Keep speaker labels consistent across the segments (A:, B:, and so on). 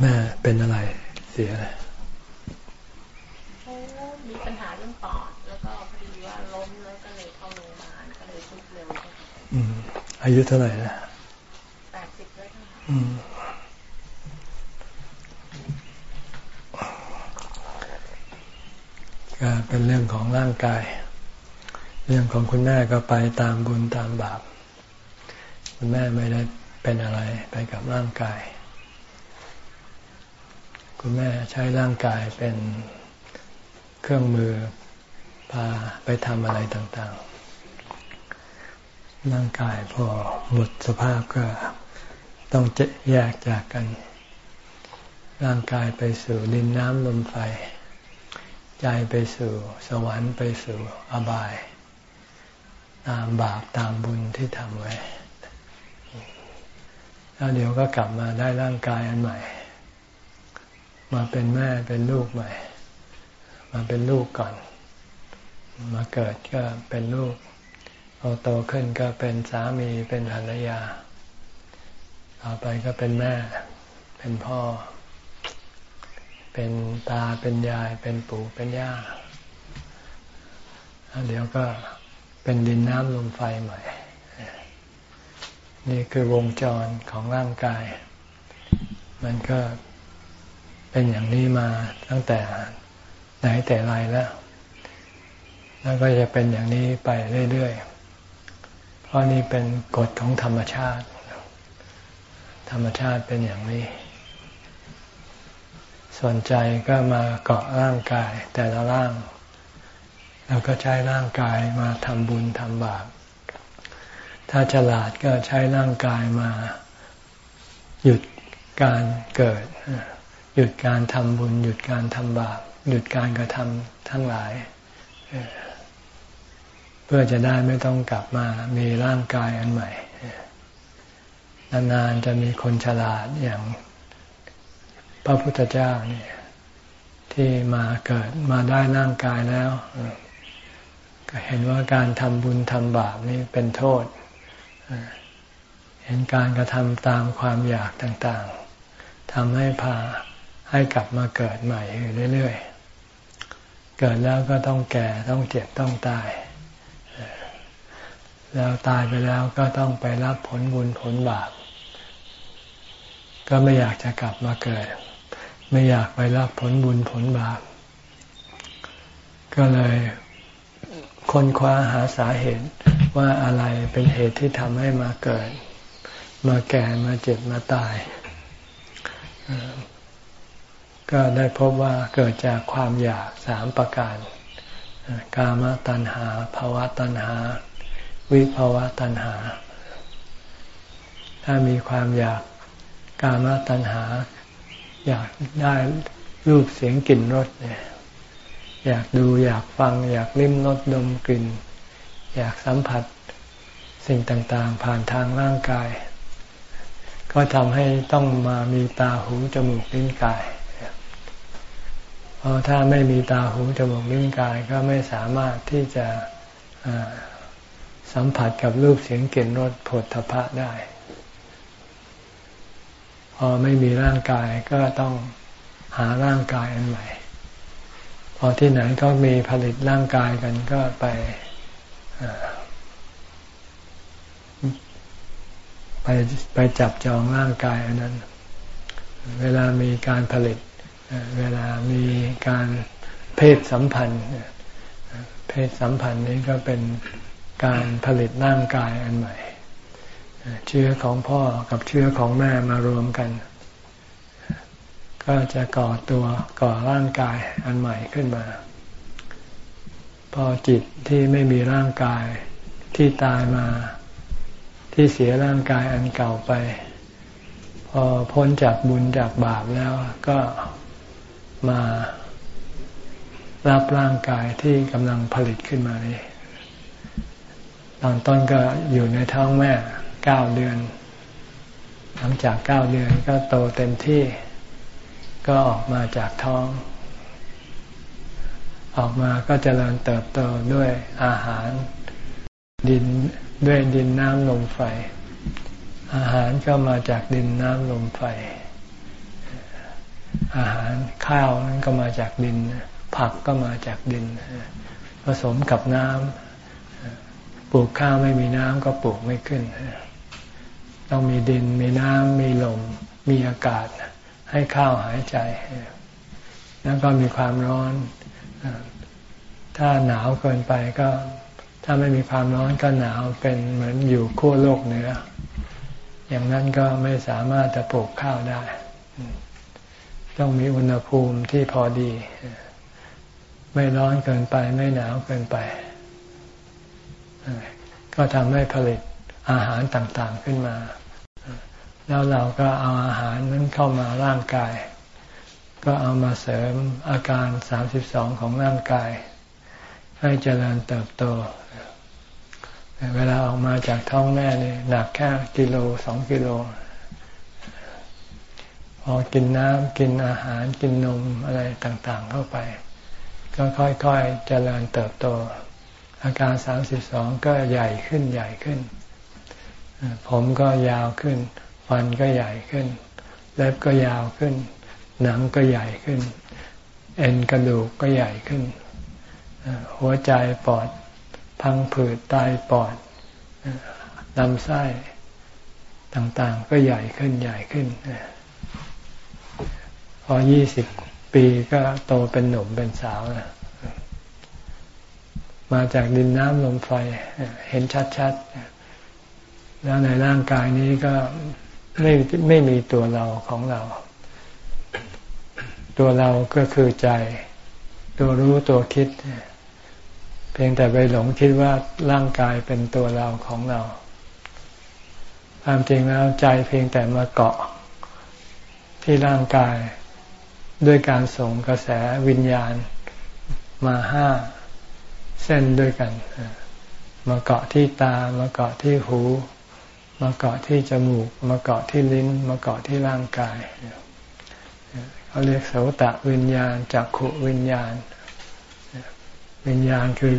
A: แม่เป็นอะไรเสียอะไร
B: มีปัญหาเรื่องปอดแล้วก็พอดีว่าล้มแล้วก็เลยเข้าโรงพยาบาลก็เลยทุบเร็ว
A: อายุเท่าไหร่นะ
B: แปดสิบแล้ว
A: อืมก็เป็นเรื่องของร่างกาย เรื่องของคุณแม่ก็ไปตามบุญตามบาป คุณแม่ไม่ได้เป็นอะไรไปกับร่างกาย คุณแม่ใช้ร่างกายเป็นเครื่องมือพาไปทำอะไรต่างๆ ร่างกายพอหมดสภาพก็ต้องจะแยกจากกัน ร่างกายไปสู่ดินน้ำลมไฟ ใจไปสู่สวรรค์ไปสู่อบาย ตามบาปตามบุญที่ทำไว้ แล้วเดี๋ยวก็กลับมาได้ร่างกายอันใหม่ มาเป็นแม่เป็นลูกใหม่ มาเป็นลูกก่อน มาเกิดก็เป็นลูกพอโตขึ้นก็เป็นสามีเป็นภรรยาต่อไปก็เป็นแม่ เป็นพ่อ เป็นตาเป็นยาย เป็นปู่เป็นย่าเดี๋ยวก็เป็นดินน้ำลมไฟใหม่ นี่คือวงจรของร่างกาย มันก็ เป็นอย่างนี้มาตั้งแต่ไหนแต่ไรแล้ว แล้วก็จะเป็นอย่างนี้ไปเรื่อยๆ เพราะนี่เป็นกฎของธรรมชาติ ธรรมชาติเป็นอย่างนี้ ส่วนใจก็มาเกาะร่างกาย แต่ละร่าง แล้วก็ใช้ร่างกายมาทำบุญทำบาป ถ้าฉลาดก็ใช้ร่างกายมาหยุดการเกิด หยุดการทำบุญ หยุดการทำบาปหยุดการกระทำทั้งหลาย เพื่อจะได้ไม่ต้องกลับมามีร่างกายอันใหม่นานๆจะมีคนฉลาดอย่างพระพุทธเจ้าเนี่ยที่มาเกิดมาได้ร่างกายแล้ว ก็เห็นว่าการทำบุญทำบาปนี่เป็นโทษ เห็นการกระทำตามความอยากต่างๆทำให้พา ให้กลับมาเกิดใหม่เรื่อยๆ เกิดแล้วก็ต้องแก่ต้องเจ็บต้องตาย แล้วตายไปแล้วก็ต้องไปรับผลบุญผลบาป ก็ไม่อยากจะกลับมาเกิด ไม่อยากไปรับผลบุญผลบาป ก็เลยค้นคว้าหาสาเหตุว่าอะไรเป็นเหตุที่ทำให้มาเกิด มาแก่มาเจ็บมาตาย ก็ได้พบว่าเกิดจากความอยากสามประการ กามตัณหาภาวะตัณหา วิภาวะตัณหา ถ้ามีความอยากกามตัณหา อยากได้รูปเสียงกลิ่นรสเนี่ยอยากดูอยากฟัง อยากลิ้มรสดมกลิ่น อยากสัมผัสสิ่งต่างๆ ผ่านทางร่างกาย ก็ทำให้ต้องมามีตาหูจมูกลิ้นกาย เพราะถ้าไม่มีตาหูจมูกลิ้นกายก็ไม่สามารถที่จะสัมผัสกับรูปเสียงกลิ่นรสผลทพะได้ พอไม่มีร่างกายก็ต้องหาร่างกายอันใหม่ พอที่ไหนก็มีผลิตร่างกายกันก็ไปไปไปจับจองร่างกายอันนั้น เวลามีการผลิต เวลามีการเพศสัมพันธ์ เพศสัมพันธ์นี้ก็เป็นการผลิตร่างกายอันใหม่ เชื้อของพ่อกับเชื้อของแม่มารวมกัน ก็จะก่อตัวก่อร่างกายอันใหม่ขึ้นมา พอจิตที่ไม่มีร่างกายที่ตายมาที่เสียร่างกายอันเก่าไป พอพ้นจากบุญจากบาปแล้วก็ มารับร่างกายที่กำลังผลิตขึ้นมานี้ตอนต้นก็อยู่ในท้องแม่เก้าเดือน หลังจากเก้าเดือนก็โตเต็มที่ ก็ออกมาจากท้อง ออกมาก็จเจริญเติบโตด้วยอาหาร ดินด้วยดินน้ำลมไฟ อาหารก็มาจากดินน้ำลมไฟ อาหารข้าวนั้นก็มาจากดิน ผักก็มาจากดิน ผสมกับน้ำปลูกข้าวไม่มีน้ำก็ปลูกไม่ขึ้น ต้องมีดินมีน้ำมีลม มีอากาศ ให้ข้าวหายใจ แล้วก็มีความร้อน ถ้าหนาวเกินไปก็ถ้าไม่มีความร้อนก็หนาวเป็นเหมือนอยู่ขั้วโลกเหนืออย่างนั้นก็ไม่สามารถจะปลูกข้าวได้ ต้องมีอุณหภูมิที่พอดี ไม่ร้อนเกินไป ไม่หนาวเกินไป ก็ทำให้ผลิตอาหารต่างๆขึ้นมา แล้วเราก็เอาอาหารนั้นเข้ามาร่างกาย ก็เอามาเสริมอาการสามสิบสองของร่างกาย ให้เจริญเติบโต เวลาออกมาจากท้องแม่เนี่ยหนักแค่กิโลสองกิโล พอกินน้ำกินอาหารกินนมอะไรต่างๆ เข้าไป ก็ค่อยๆเจริญเติบโต อาการสามสิบสองก็ใหญ่ขึ้นใหญ่ขึ้น ผมก็ยาวขึ้น ฟันก็ใหญ่ขึ้น เล็บก็ยาวขึ้น หนังก็ใหญ่ขึ้น เอ็นกระดูกก็ใหญ่ขึ้น หัวใจปอดพังผืดตายปอดลำไส้ต่างๆ ก็ใหญ่ขึ้นใหญ่ขึ้นพ อยี่สิบปีก็โตเป็นหนุ่มเป็นสาวนะมาจากดินน้ำลมไฟเห็นชัดๆ แล้วในร่างกายนี้ก็ไม่ไม่มีตัวเราของเรา ตัวเราก็คือใจ ตัวรู้ตัวคิด เพียงแต่ไปหลงคิดว่าร่างกายเป็นตัวเราของเรา ความจริงแล้วใจเพียงแต่มาเกาะที่ร่างกาย ด้วยการส่งกระแสวิญญาณมาห้าเส้นด้วยกัน มาเกาะที่ตา มาเกาะที่หู มาเกาะที่จมูก มาเกาะที่ลิ้น มาเกาะที่ร่างกายเขาเรียกโสตะวิญญาณจักขุวิญญาณ วิญญาณคือ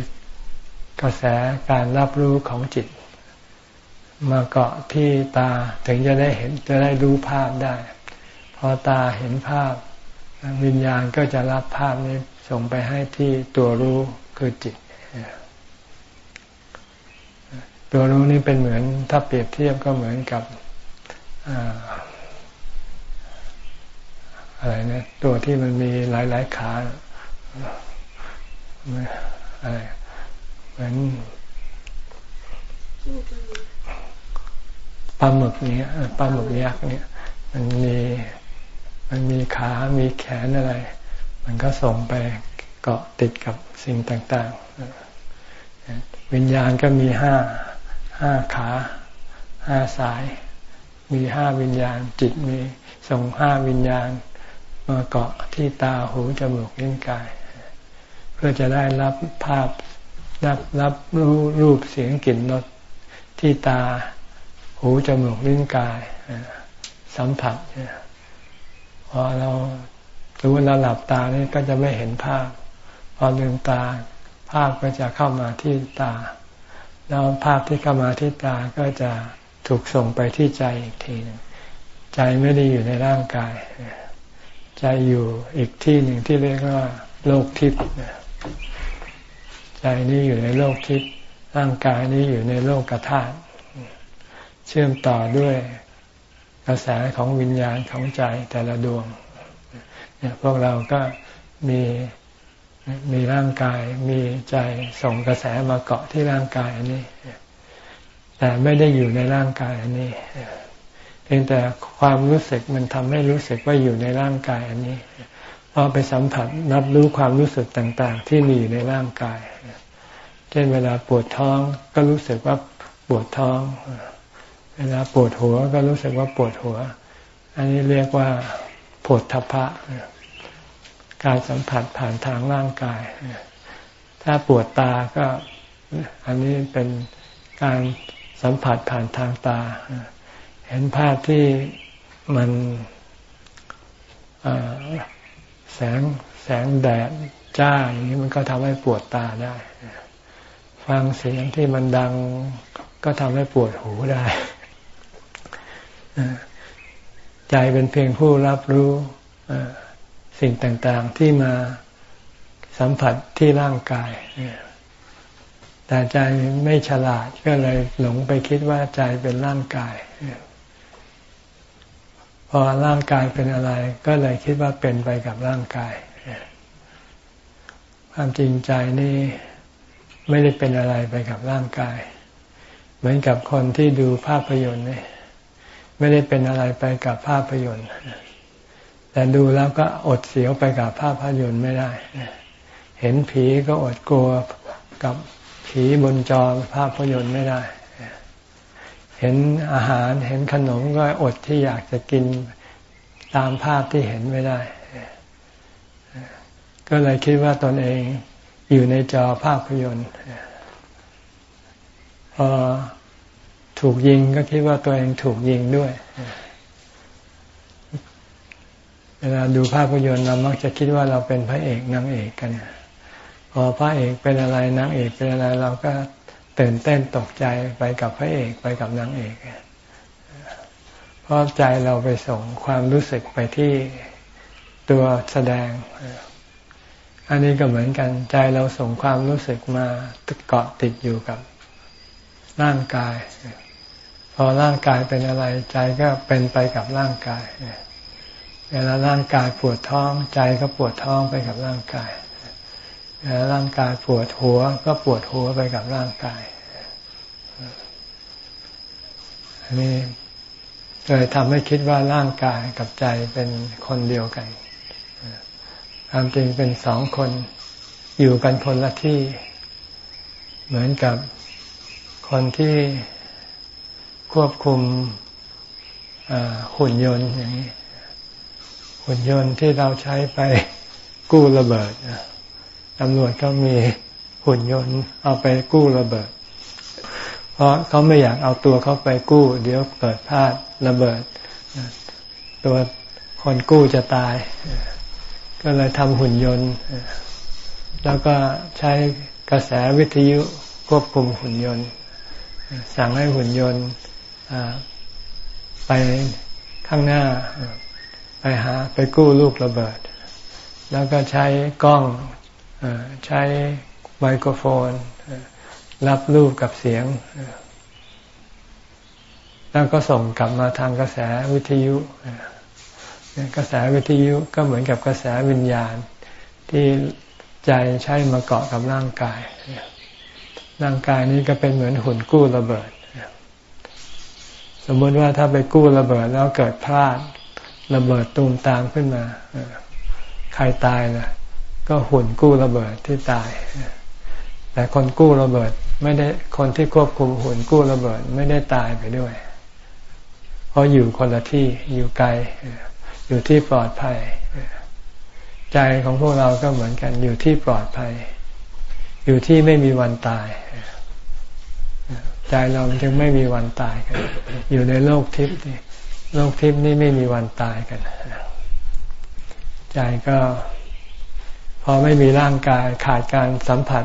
A: กระแสการรับรู้ของจิต มาเกาะที่ตาถึงจะได้เห็นจะได้รู้ภาพได้ พอตาเห็นภาพ วิญญาณก็จะรับภาพนี้ส่งไปให้ที่ตัวรู้คือจิต ตัวรู้นี่เป็นเหมือนถ้าเปรียบเทียบก็เหมือนกับอะไรนะตัวที่มันมีหลาย ๆ ขาอะไรเหมือนปลาหมึกเนี้ยปลาหมึกยักษ์เนี่ยมันมี มันมีขา มีแขนอะไร มันก็ส่งไปเกาะติดกับสิ่งต่างๆ วิญญาณก็มีห้าห้าขาห้าสาย มีห้าวิญญาณ จิตมีส่งห้าวิญญาณมาเกาะที่ตาหูจมูกลิ้นกาย เพื่อจะได้รับภาพรับรับรู้รูปเสียงกลิ่นรสที่ตาหูจมูกลิ้นกายสัมผัส พอเราสมมติเราหลับตานี่ก็จะไม่เห็นภาพ พอลืมตา ภาพก็จะเข้ามาที่ตา แล้วภาพที่เข้ามาที่ตาก็จะถูกส่งไปที่ใจอีกทีหนึ่งใจไม่ได้อยู่ในร่างกาย ใจอยู่อีกที่หนึ่งที่เรียกว่า โลกทิพย์ใจนี้อยู่ในโลกทิพย์ร่างกายนี้อยู่ในโลกกระธาเชื่อมต่อด้วย กระแสของวิญญาณของใจแต่ละดวงเนี่ยพวกเราก็มีมีร่างกายมีใจส่งกระแสมาเกาะที่ร่างกายอันนี้ แต่ไม่ได้อยู่ในร่างกายอันนี้เพียงแต่ความรู้สึกมันทำให้รู้สึกว่าอยู่ในร่างกายอันนี้พอไปสัมผัสรับรู้ความรู้สึกต่าง ๆ ที่มีอยู่ในร่างกาย เช่นเวลาปวดท้องก็รู้สึกว่าปวดท้องเลาปวดหัวก็รู้สึกว่าปวดหัว อันนี้เรียกว่าปวดทพะการสัมผัสผ่านทางร่างกาย ถ้าปวดตาก็ อันนี้เป็นการสัมผัสผ่านทางตา เห็นภาพที่มันแสงแสงแดดจ้าอย่างนี้มันก็ทำให้ปวดตาได้ ฟังเสียงที่มันดังก็ทำให้ปวดหูได้ ใจเป็นเพียงผู้รับรู้สิ่งต่างๆที่มาสัมผัสที่ร่างกายแต่ใจไม่ฉลาดก็เลยหลงไปคิดว่าใจเป็นร่างกาย พอร่างกายเป็นอะไร ก็เลยคิดว่าเป็นไปกับร่างกาย ความจริงใจนี่ไม่ได้เป็นอะไรไปกับร่างกาย เหมือนกับคนที่ดูภาพยนตร์เนี่ย ไม่ได้เป็นอะไรไปกับภาพยนตร์ แต่ดูแล้วก็อดเสียวไปกับภาพยนตร์ไม่ได้ เห็นผีก็อดกลัวกับผีบนจอภาพยนตร์ไม่ได้ เห็นอาหารเห็นขนมก็อดที่อยากจะกินตามภาพที่เห็นไม่ได้ ก็เลยคิดว่าตนเองอยู่ในจอภาพยนตร์พอ ถูกยิงก็คิดว่าตัวเองถูกยิงด้วย เวลาดูภาพยนตร์เรามักจะคิดว่าเราเป็นพระเอกนางเอกกันพอพระเอกเป็นอะไรนางเอกเป็นอะไรเราก็ตื่นเต้นตกใจไปกับพระเอกไปกับนางเอกเพราะใจเราไปส่งความรู้สึกไปที่ตัวแสดง อันนี้ก็เหมือนกันใจเราส่งความรู้สึกมาเกาะติดอยู่กับร่างกาย พอร่างกายเป็นอะไรใจก็เป็นไปกับร่างกาย เวลาร่างกายปวดท้องใจก็ปวดท้องไปกับร่างกาย เวลาร่างกายปวดหัวก็ปวดหัวไปกับร่างกาย อันนี้เลยทำให้คิดว่าร่างกายกับใจเป็นคนเดียวกันความจริงเป็นสองคนอยู่กันคนละที่ เหมือนกับคนที่ ควบคุมหุ่นยนต์อย่างนี้ หุ่นยนต์ที่เราใช้ไปกู้ระเบิดตำรวจก็มีหุ่นยนต์เอาไปกู้ระเบิด เพราะเขาไม่อยากเอาตัวเขาไปกู้ เดี๋ยวเกิดพลาดระเบิด ตัวคนกู้จะตาย ก็เลยทำหุ่นยนต์ แล้วก็ใช้กระแสวิทยุควบคุมหุ่นยนต์ สั่งให้หุ่นยนต์ ไปข้างหน้า ไปหาไปกู้ลูกระเบิด แล้วก็ใช้กล้องใช้ไมโครโฟน รับรูปกับเสียง แล้วก็ส่งกลับมาทางกระแสวิทยุ กระแสวิทยุก็เหมือนกับกระแสวิญญาณที่ใจใช้มาเกาะกับร่างกาย ร่างกายนี้ก็เป็นเหมือนหุ่นกู้ระเบิด สมมติว่าถ้าไปกู้ระเบิดแล้วเกิดพลาดระเบิดตูมตามขึ้นมาใครตายล่ะก็หุ่นกู้ระเบิดที่ตาย แต่คนกู้ระเบิดไม่ได้คนที่ควบคุมหุ่นกู้ระเบิดไม่ได้ตายไปด้วย เพราะอยู่คนละที่อยู่ไกล อยู่ที่ปลอดภัย ใจของพวกเราก็เหมือนกันอยู่ที่ปลอดภัย อยู่ที่ไม่มีวันตาย ใจเราจึงไม่มีวันตายกัน อยู่ในโลกทิพย์นี่โลกทิพย์นี่ไม่มีวันตายกัน ใจก็พอไม่มีร่างกายขาดการสัมผัส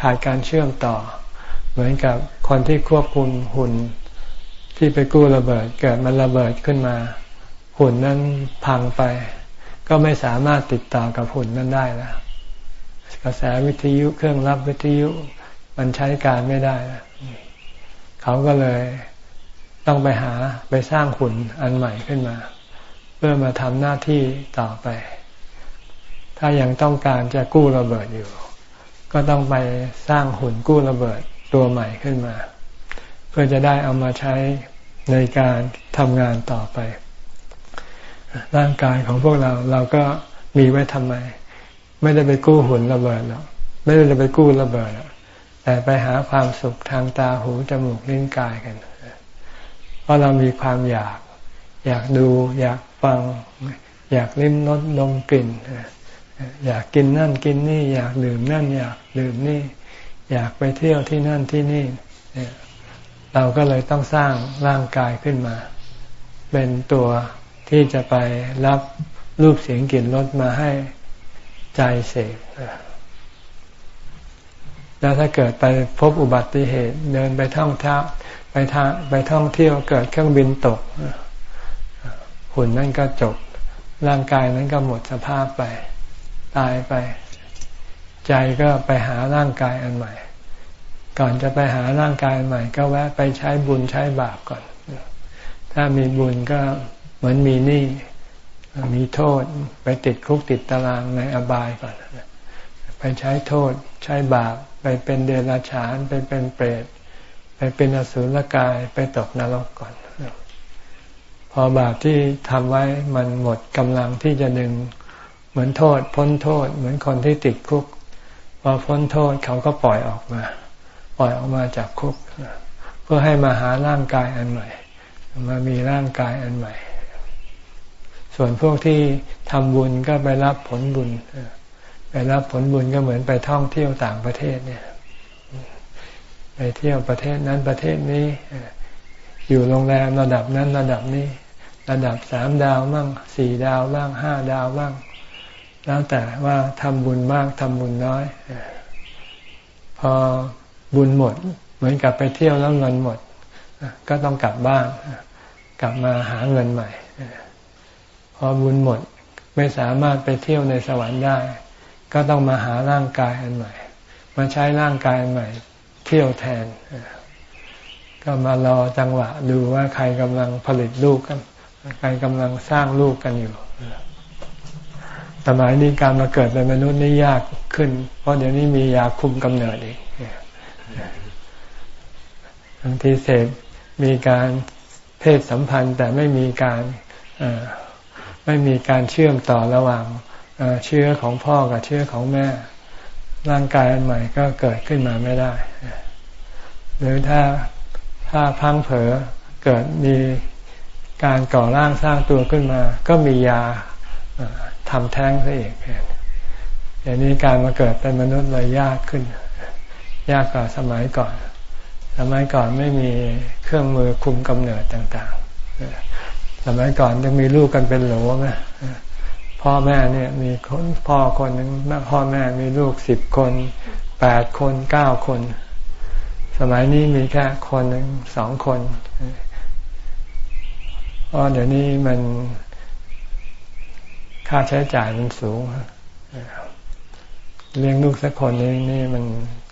A: ขาดการเชื่อมต่อ เหมือนกับคนที่ควบคุมหุ่นที่ไปกู้ระเบิด เกิดมันระเบิดขึ้นมา หุ่นนั้นพังไป ก็ไม่สามารถติดต่อกับหุ่นนั้นได้แล้วกระแสวิทยุเครื่องรับวิทยุ มันใช้การไม่ได้แล้ว เขาก็เลยต้องไปหาไปสร้างหุ่นอันใหม่ขึ้นมา เพื่อมาทำหน้าที่ต่อไป ถ้ายังต้องการจะกู้ระเบิดอยู่ ก็ต้องไปสร้างหุ่นกู้ระเบิดตัวใหม่ขึ้นมา เพื่อจะได้เอามาใช้ในการทำงานต่อไป ร่างกายของพวกเราเราก็มีไว้ทำไม ไม่ได้ไปกู้หุ่นระเบิดหรอกไม่ได้ไปกู้ระเบิด แต่ไปหาความสุขทางตาหูจมูกลิ้นกายกัน เพราะเรามีความอยาก อยากดู อยากฟัง อยากลิ้มรสดมกลิ่น อยากกินนั่นกินนี่ อยากดื่มนั่น อยากดื่มนี่ อยากไปเที่ยวที่นั่นที่นี่ เราก็เลยต้องสร้างร่างกายขึ้นมา เป็นตัวที่จะไปรับรูปเสียงกลิ่นรสมาให้ใจเสก แล้วถ้าเกิดไปพบอุบัติเหตุ เดินไปท่องเที่ยวไปทางไปท่องเที่ยวเกิดเครื่องบินตกหุ่นนั่นก็จบ ร่างกายนั้นก็หมดสภาพไป ตายไป ใจก็ไปหาร่างกายอันใหม่ ก่อนจะไปหาร่างกายอันใหม่ ก็แวะไปใช้บุญใช้บาปก่อน ถ้ามีบุญก็เหมือนมีหนี้มีโทษไปติดคุกติดตารางในอบายก่อน ไปใช้โทษใช้บาป ไปเป็นเดรัจฉานไปเป็นเปรตไปเป็นอสุรกายไปตกนรกก่อน พอบาปที่ทำไว้มันหมดกำลังที่จะดึงเหมือนโทษ พ้นโทษ เหมือนคนที่ติดคุกพอพ้นโทษเขาก็ปล่อยออกมา ปล่อยออกมาจากคุก เพื่อให้มาหาร่างกายอันใหม่มามีร่างกายอันใหม่ ส่วนพวกที่ทำบุญก็ไปรับผลบุญไป รับผลบุญก็เหมือนไปท่องเที่ยวต่างประเทศเนี่ย ไปเที่ยวประเทศนั้นประเทศนี้อยู่โรงแรมระดับนั้นระดับนี้ ระดับสามดาวบ้างสี่ดาวบ้างห้าดาวบ้าง แล้วแต่ว่าทำบุญมากทำบุญน้อย พอบุญหมด เหมือนกับไปเที่ยวแล้วเงินหมด ก็ต้องกลับบ้านกลับมาหาเงินใหม่ พอบุญหมดไม่สามารถไปเที่ยวในสวรรค์ได้ ก็ต้องมาหาร่างกายอันใหม่ มาใช้ร่างกายอันใหม่ เที่ยวแทน ก็มารอจังหวะดูว่าใครกำลังผลิตลูกกัน ใครกำลังสร้างลูกกันอยู่สมัยนี้การมาเกิดเป็นมนุษย์นี่ยากขึ้น เพราะเดี๋ยวนี้มียาคุมกำเนิดอีกบางทีเสพมีการเพศสัมพันธ์แต่ไม่มีการไม่มีการเชื่อมต่อระหว่าง เชื้อของพ่อกับเชื้อของแม่ ร่างกายอันใหม่ก็เกิดขึ้นมาไม่ได้ หรือถ้าถ้าพังเผลอเกิดมีการก่อร่างสร้างตัวขึ้นมา ก็มียาทำแท้งซะเองอย่างนี้การมาเกิดเป็นมนุษย์เลยยากขึ้น ยากกว่าสมัยก่อน สมัยก่อนไม่มีเครื่องมือคุมกำเนิดต่าง ๆ สมัยก่อนยังมีลูกกันเป็นโหลไหม พ่อแม่เนี่ยมีคนพ่อคนหนึ่งแม่พ่อแม่มีลูกสิบคนแปดคนเก้าคน สมัยนี้มีแค่คนหนึ่งสองคนเพราะเดี๋ยวนี้มันค่าใช้จ่ายมันสูงเลี้ยงลูกสักคนนี้นี่มัน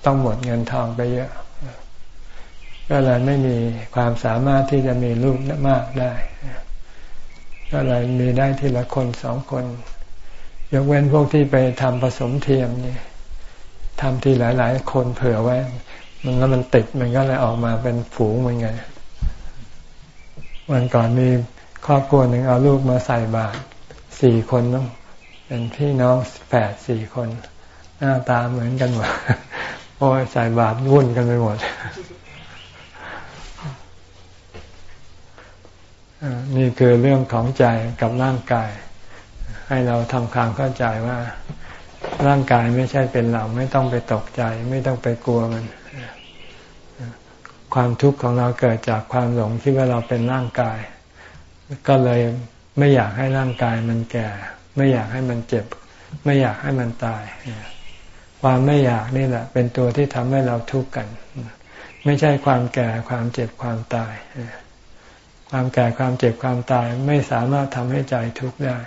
A: ต้องหมดเงินทองไปเยอะ ก็เลยไม่มีความสามารถที่จะมีลูกมากได้ ก็เลยมีได้ทีละคนสองคน ยกเว้นพวกที่ไปทำผสมเทียมนี่ทำทีหลาย ๆ คนเผื่อไว้ มันแล้วมันติดมันก็เลยออกมาเป็นฝูงเหมือนกันวันก่อนมีครอบครัวหนึ่งเอาลูกมาใส่บาตรสี่คนต้องเป็นพี่น้องแปดสี่คน หน้าตาเหมือนกันหมดโอ้ยใส่บาตรวุ่นกันไปหมด นี่คือเรื่องของใจกับร่างกาย ให้เราทำความเข้าใจว่า ร่างกายไม่ใช่เป็นเราไม่ต้องไปตกใจ ไม่ต้องไปกลัวมัน ความทุกข์ของเราเกิดจากความหลงที่ว่าเราเป็นร่างกาย ก็เลยไม่อยากให้ร่างกายมันแก่ ไม่อยากให้มันเจ็บ ไม่อยากให้มันตาย ความไม่อยากนี่แหละ เป็นตัวที่ทำให้เราทุกข์กัน ไม่ใช่ความแก่ความเจ็บความตาย ความแก่ความเจ็บความตายไม่สามารถทำให้ใจทุกข์ได้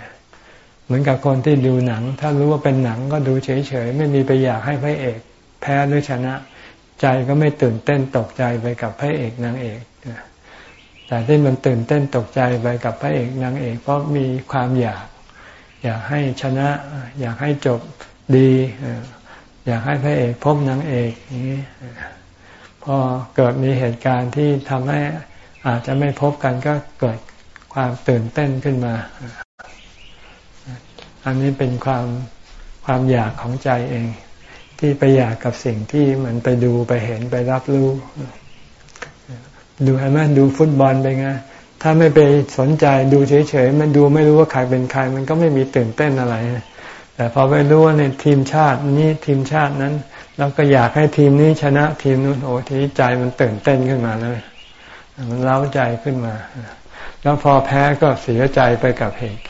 A: เหมือนกับคนที่ดูหนัง ถ้ารู้ว่าเป็นหนังก็ดูเฉยๆ ไม่มีไปอยากให้พระเอก แพ้หรือชนะ ใจก็ไม่ตื่นเต้นตกใจไปกับพระเอกนางเอกแต่ที่มันตื่นเต้นตกใจไปกับพระเอกนางเอก เพราะมีความอยาก อยากให้ชนะ อยากให้จบดี อยากให้พระเอกพบนางเอกนี้พอเกิดมีเหตุการณ์ที่ทำให้ อาจจะไม่พบกันก็เกิดความตื่นเต้นขึ้นมา อันนี้เป็นความความอยากของใจเอง ที่ไปอยากกับสิ่งที่มันไปดูไปเห็นไปรับรู้ ดูเห็นไหมดูฟุตบอลไปไงถ้าไม่ไปสนใจดูเฉยๆมันดูไม่รู้ว่าใครเป็นใคร มันก็ไม่มีตื่นเต้นอะไร แต่พอไปรู้ว่าในทีมชาตินี้ทีมชาตินั้น แล้วก็อยากให้ทีมนี้ชนะทีมนู้นโอ้ทีใจมันตื่นเต้นขึ้นมาเลย มันเล้าใจขึ้นมา แล้วพอแพ้ก็เสียใจไปกับเหตุ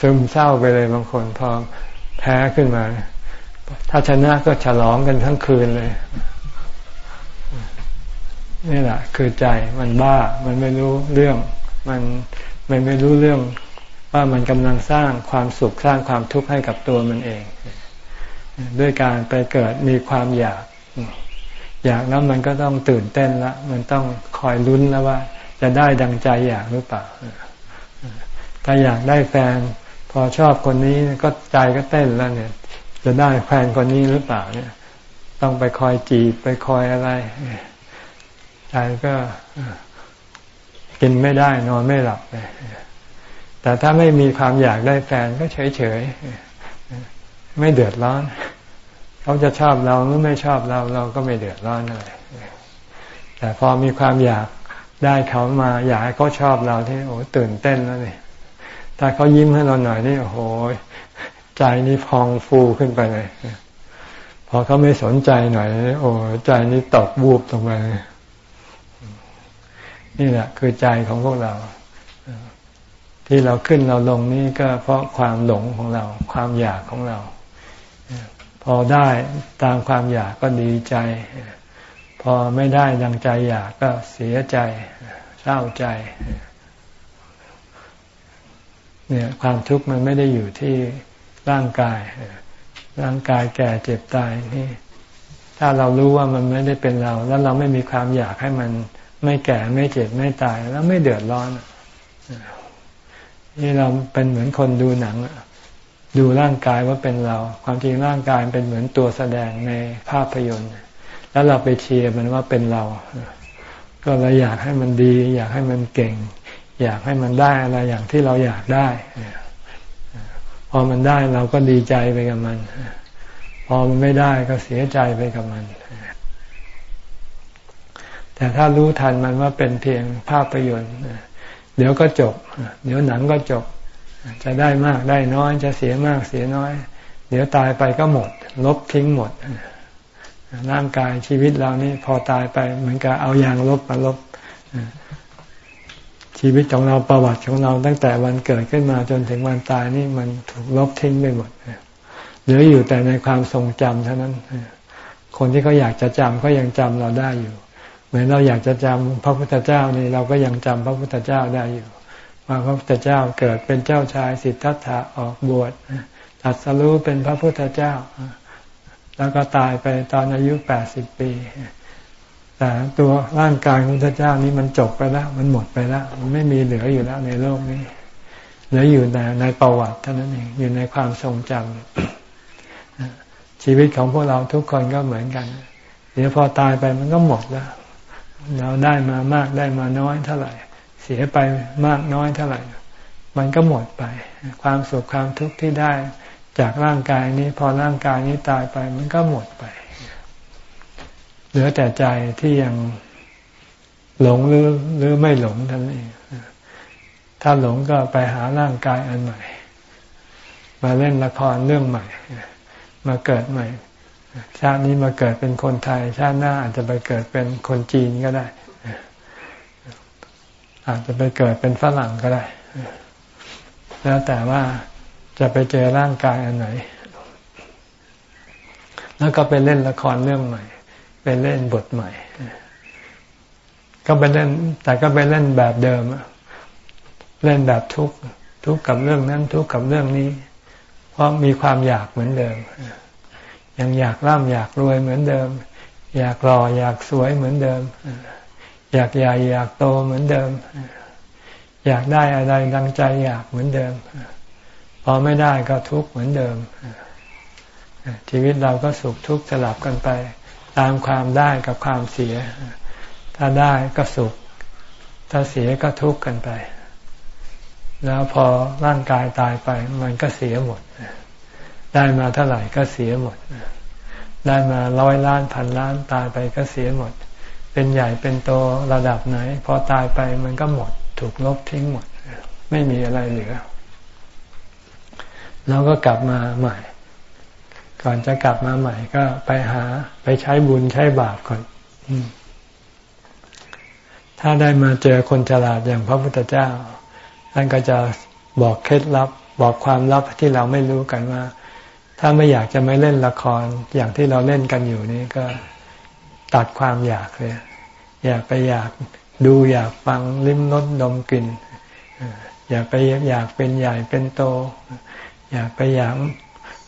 A: ซึมเศร้าไปเลยบางคน พอแพ้ขึ้นมา ถ้าชนะก็ฉลองกันทั้งคืนเลยนี่แหละคือใจมันบ้า มันไม่รู้เรื่อง มันมันไม่รู้เรื่องว่ามันกำลังสร้างความสุขสร้างความทุกข์ให้กับตัวมันเอง ด้วยการไปเกิดมีความอยาก อยากแล้วมันก็ต้องตื่นเต้นละมันต้องคอยลุ้นแล้วว่า จะได้ดังใจอยากหรือเปล่า ถ้าอยากได้แฟน พอชอบคนนี้ก็ใจก็เต้นแล้วเนี่ย จะได้แฟนคนนี้หรือเปล่าเนี่ย ต้องไปคอยจีบไปคอยอะไรใจก็กินไม่ได้นอนไม่หลับเลยแต่ถ้าไม่มีความอยากได้แฟนก็เฉยเฉยไม่เดือดร้อน เขาจะชอบเราหรือไม่ชอบเราเราก็ไม่เดือดร้อนอะไรแต่พอมีความอยากได้เขามา อยากให้เขาชอบเราที่โอ้ตื่นเต้นแล้วนี่ถ้าเขายิ้มให้เราหน่อยนี่โอ้โหใจนี่พองฟูขึ้นไปเลยพอเขาไม่สนใจหน่อย โอ้ใจนี่ตกบูบลงไปนี่แหละ คือใจของพวกเรา ที่เราขึ้นเราลงนี่ก็เพราะความหลงของเรา ความอยากของเรา พอได้ตามความอยากก็ดีใจ พอไม่ได้ดังใจอยากก็เสียใจเศร้าใจ เนี่ยความทุกข์มันไม่ได้อยู่ที่ร่างกาย ร่างกายแก่เจ็บตายนี่ ถ้าเรารู้ว่ามันไม่ได้เป็นเรา แล้วเราไม่มีความอยากให้มันไม่แก่ไม่เจ็บไม่ตาย แล้วไม่เดือดร้อนนี่เราเป็นเหมือนคนดูหนัง ดูร่างกายว่าเป็นเรา ความจริงร่างกายเป็นเหมือนตัวแสดงในภาพยนตร์ แล้วเราไปเชียร์มันว่าเป็นเรา ก็เราอยากให้มันดี อยากให้มันเก่ง อยากให้มันได้อะไรอย่างที่เราอยากได้ พอมันได้เราก็ดีใจไปกับมัน พอมันไม่ได้ก็เสียใจไปกับมัน แต่ถ้ารู้ทันมันว่าเป็นเพียงภาพยนตร์ เดี๋ยวก็จบ เดี๋ยวหนังก็จบ จะได้มากได้น้อย จะเสียมากเสียน้อย เดี๋ยวตายไปก็หมด ลบทิ้งหมดร่างกายชีวิตเรานี่พอตายไปเหมือนกับเอายางลบมาลบชีวิตของเราประวัติของเราตั้งแต่วันเกิดขึ้นมาจนถึงวันตายนี่มันถูกลบทิ้งไปหมดเหลืออยู่แต่ในความทรงจำเท่านั้น คนที่เขาอยากจะจำก็ยังจำเราได้อยู่ เหมือนเราอยากจะจำพระพุทธเจ้านี่เราก็ยังจำพระพุทธเจ้าได้อยู่ ว่าพระพุทธเจ้าเกิดเป็นเจ้าชายสิทธัตถะออกบวชตัดสรู้เป็นพระพุทธเจ้า แล้วก็ตายไปตอนอายุแปดสิบปี แต่ตัวร่างกายของพระเจ้านี้มันจบไปแล้ว มันหมดไปแล้ว มันไม่มีเหลืออยู่แล้วในโลกนี้ เหลืออยู่แต่ในประวัติเท่านั้นเองอยู่ในความทรงจำชีวิตของพวกเราทุกคนก็เหมือนกัน เดี๋ยวพอตายไปมันก็หมดแล้ว เราได้มามากได้มาน้อยเท่าไหร่ เสียไปมากน้อยเท่าไหร่ มันก็หมดไป ความสุขความทุกข์ที่ได้จากร่างกายนี้ พอร่างกายนี้ตายไป มันก็หมดไป เหลือแต่ใจที่ยังหลงหรือหรือไม่หลงท่านเองถ้าหลงก็ไปหาร่างกายอันใหม่ มาเล่นละครเรื่องใหม่ มาเกิดใหม่ ชาตินี้มาเกิดเป็นคนไทย ชาติหน้าอาจจะไปเกิดเป็นคนจีนก็ได้ อาจจะไปเกิดเป็นฝรั่งก็ได้ แล้วแต่ว่าจะไปเจอร่างกายอันไหน แล้วก็ไปเล่นละครเรื่องใหม่ ไปเล่นบทใหม่ ก็ไปเล่น แต่ก็ไปเล่นแบบเดิม เล่นแบบทุกข์ทุกข์กับเรื่องนั้น ทุกข์กับเรื่องนี้ เพราะมีความอยากเหมือนเดิม ยังอยากร่ำอยากรวยเหมือนเดิม อยากหล่ออยากสวยเหมือนเดิมอ อยากใหญ่อยากโตเหมือนเดิม อยากได้อะไรดังใจอยากเหมือนเดิม พอไม่ได้ก็ทุกข์เหมือนเดิม ชีวิตเราก็สุขทุกข์สลับกันไป ตามความได้กับความเสีย ถ้าได้ก็สุข ถ้าเสียก็ทุกข์กันไป แล้วพอร่างกายตายไป มันก็เสียหมด ได้มาเท่าไหร่ก็เสียหมด ได้มาร้อยล้านพันล้านตายไปก็เสียหมด เป็นใหญ่เป็นโตระดับไหน พอตายไปมันก็หมด ถูกลบทิ้งหมด ไม่มีอะไรเหลือเราก็กลับมาใหม่ ก่อนจะกลับมาใหม่ก็ไปหาไปใช้บุญใช้บาปก่อนถ้าได้มาเจอคนฉลาดอย่างพระพุทธเจ้าท่านก็จะบอกเคล็ดลับ บอกความลับที่เราไม่รู้กันว่า ถ้าไม่อยากจะไม่เล่นละครอย่างที่เราเล่นกันอยู่นี่ก็ ตัดความอยากเลยอยากไปอยากดูอยากฟังลิ้มรสดมกลิ่นอย่าไปอยากเป็นใหญ่เป็นโต อยากไปอยาก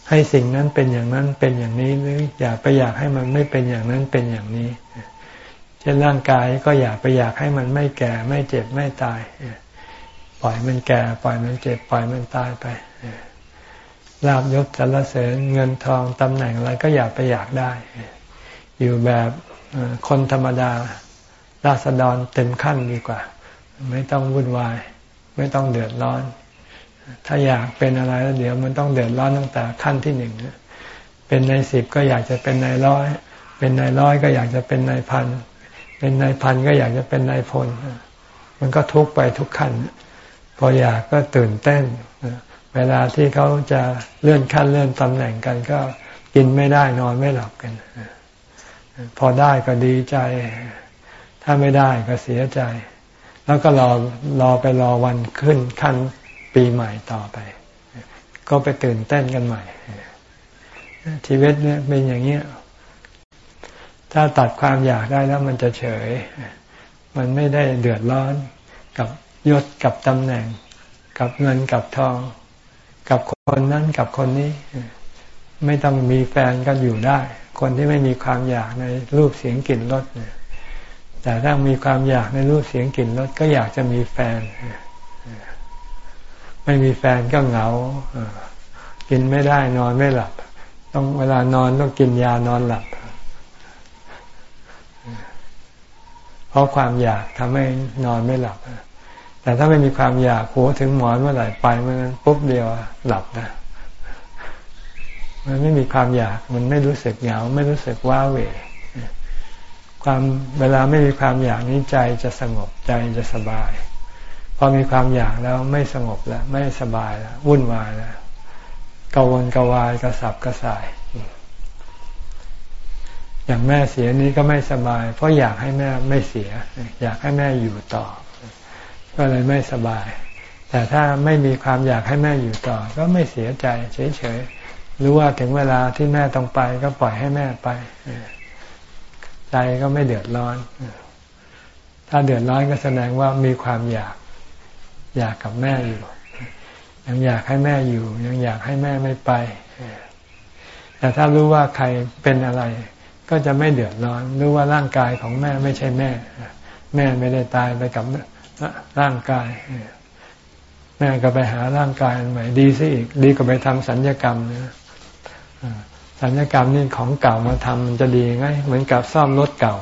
A: ให้สิ่งนั้นเป็นอย่างนั้นเป็นอย่างนี้หรืออย่าไปอยากให้มันไม่เป็นอย่างนั้นเป็นอย่างนี้เช่นร่างกายก็อย่าไปอยากให้มันไม่แก่ไม่เจ็บไม่ตายปล่อยมันแก่ ปล่อยมันเจ็บปล่อยมันตายไปลาบยศสรรเสริญเงินทองตำแหน่งอะไรก็อย่าไปอยากได้ อยู่แบบ คนธรรมดาราษฎรเต็มขั้นดีกว่า ไม่ต้องวุ่นวาย ไม่ต้องเดือดร้อน ถ้าอยากเป็นอะไรแล้วเดี๋ยวมันต้องเดือดร้อนตั้งแต่ขั้นที่หนึ่งเป็นในสิบก็อยากจะเป็นในร้อย เป็นในร้อยก็อยากจะเป็นในพัน เป็นในพันก็อยากจะเป็นในพล มันก็ทุกไปทุกขั้น พออยากก็ตื่นเต้น เวลาที่เขาจะเลื่อนขั้นเลื่อนตำแหน่งกันก็กินไม่ได้นอนไม่หลับกัน พอได้ก็ดีใจ ถ้าไม่ได้ก็เสียใจ แล้วก็รอรอไปรอวันขึ้นขั้นปีใหม่ต่อไป ก็ไปตื่นเต้นกันใหม่ ชีวิตเนี่ยเป็นอย่างนี้ถ้าตัดความอยากได้แล้วมันจะเฉย มันไม่ได้เดือดร้อนกับยศกับตำแหน่ง กับเงินกับทอง กับคนนั้นกับคนนี้ ไม่ต้องมีแฟนก็อยู่ได้ คนที่ไม่มีความอยากในรูปเสียงกลิ่นรสแต่ถ้ามีความอยากในรูปเสียงกลิ่นรสก็อยากจะมีแฟน ไม่มีแฟนก็เหงากินไม่ได้นอนไม่หลับ ต้องเวลานอนต้องกินยานอนหลับ เพราะความอยากทำให้นอนไม่หลับ แต่ถ้าไม่มีความอยากหัวถึงหมอนเมื่อไหร่ไปเมื่อนั้นปุ๊บเดียวหลับนะ มันไม่มีความอยาก มันไม่รู้สึกเหงา ไม่รู้สึกว้าเหวความเวลาไม่มีความอยากนี้ใจจะสงบใจจะสบาย พอมีความอยากแล้วไม่สงบแล้ว ไม่สบายแล้ววุ่นวายแล้วกังวลกวายกระสับกระส่าย อย่างแม่เสียนี้ก็ไม่สบาย เพราะอยากให้แม่ไม่เสีย อยากให้แม่อยู่ต่อ ก็เลยไม่สบาย แต่ถ้าไม่มีความอยากให้แม่อยู่ต่อ ก็ไม่เสียใจเฉยๆ รู้ว่าถึงเวลาที่แม่ต้องไปก็ปล่อยให้แม่ไปใจก็ไม่เดือดร้อน ถ้าเดือดร้อนก็แสดงว่ามีความอยาก อยากกับแม่อยู่ ยังอยากให้แม่อยู่ ยังอยากให้แม่ไม่ไป แต่ถ้ารู้ว่าใครเป็นอะไร ก็จะไม่เดือดร้อน รู้ว่าร่างกายของแม่ไม่ใช่แม่ แม่ไม่ได้ตายไปกับร่างกาย แม่ก็ไปหาร่างกายใหม่ดีซิอีก ดีกว่าไปทำสัญญกรรมนะ สัญญกรรมนี่ของเก่ามาทำมันจะดีไงเหมือนกับซ่อมรถเก่า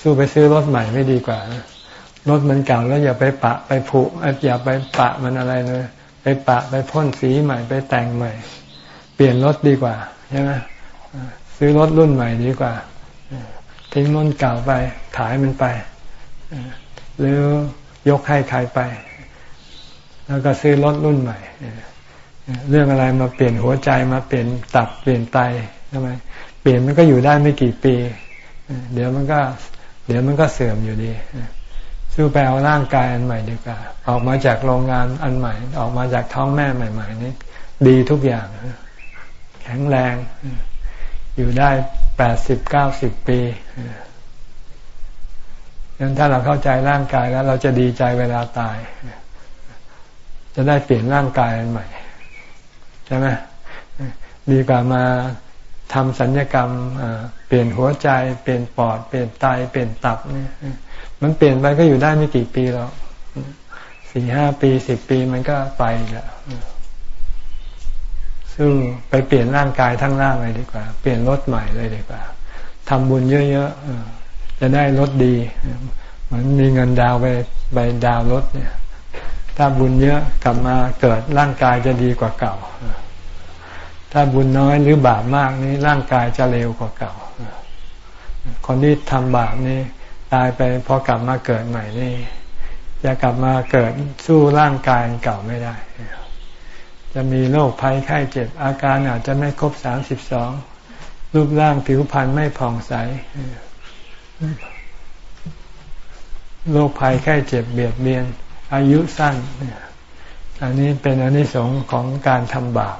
A: สู้ไปซื้อรถใหม่ไม่ดีกว่ารถมันเก่าแล้วอย่าไปปะไปผุอย่าไปปะมันอะไรเลย ไปปะไปพ่นสีใหม่ไปแต่งใหม่ เปลี่ยนรถดีกว่าใช่ไหมซื้อรถรุ่นใหม่ดีกว่าทิ้งรุ่นเก่าไปขายมันไปหรือยกให้ใครไป แล้วก็ซื้อรถรุ่นใหม่ เรื่องอะไรมาเปลี่ยนหัวใจมาเปลี่ยนตับเปลี่ยนไตทำไมเปลี่ยนมันก็อยู่ได้ไม่กี่ปี เดี๋ยวมันก็ เดี๋ยวมันก็เสื่อมอยู่ดีสู้ไปเอาร่างกายอันใหม่ดีกว่า ออกมาจากโรงงานอันใหม่ ออกมาจากท้องแม่ใหม่ ๆ นี้ดีทุกอย่าง แข็งแรง อยู่ได้แปดสิบเก้าสิบปีงั้นถ้าเราเข้าใจร่างกายแล้ว เราจะดีใจเวลาตาย จะได้เปลี่ยนร่างกายอันใหม่ ใช่ไหมดีกว่ามาทำสัญญกรรมเปลี่ยนหัวใจ เปลี่ยนปอด เปลี่ยนไตเปลี่ยนตับเนี่ยมันเปลี่ยนไปก็อยู่ได้ไม่กี่ปีแล้วสี่ห้าปีสิบปีมันก็ไปแล้วซึ่งไปเปลี่ยนร่างกายทั้งร่างเลยดีกว่า เปลี่ยนรถใหม่เลยดีกว่าทำบุญเยอะๆจะได้รถดี เหมือนมีเงินดาวไปไปดาวรถเนี่ย ถ้าบุญเยอะกลับมาเกิดร่างกายจะดีกว่าเก่า ถ้าบุญน้อยหรือบาปมากนี้ร่างกายจะเร็วกว่าเก่า คนที่ทำบาปนี่ตายไปพอกลับมาเกิดใหม่นี่จะกลับมาเกิดสู้ร่างกายเก่าไม่ได้ จะมีโรคภัยไข้เจ็บ อาการอาจจะไม่ครบสามสิบสองรูปร่างผิวพรรณไม่ผ่องใสโรคภัยแค่เจ็บเบียดเบียน อายุสั้น อันนี้เป็นอนิสงส์ของการทำบาป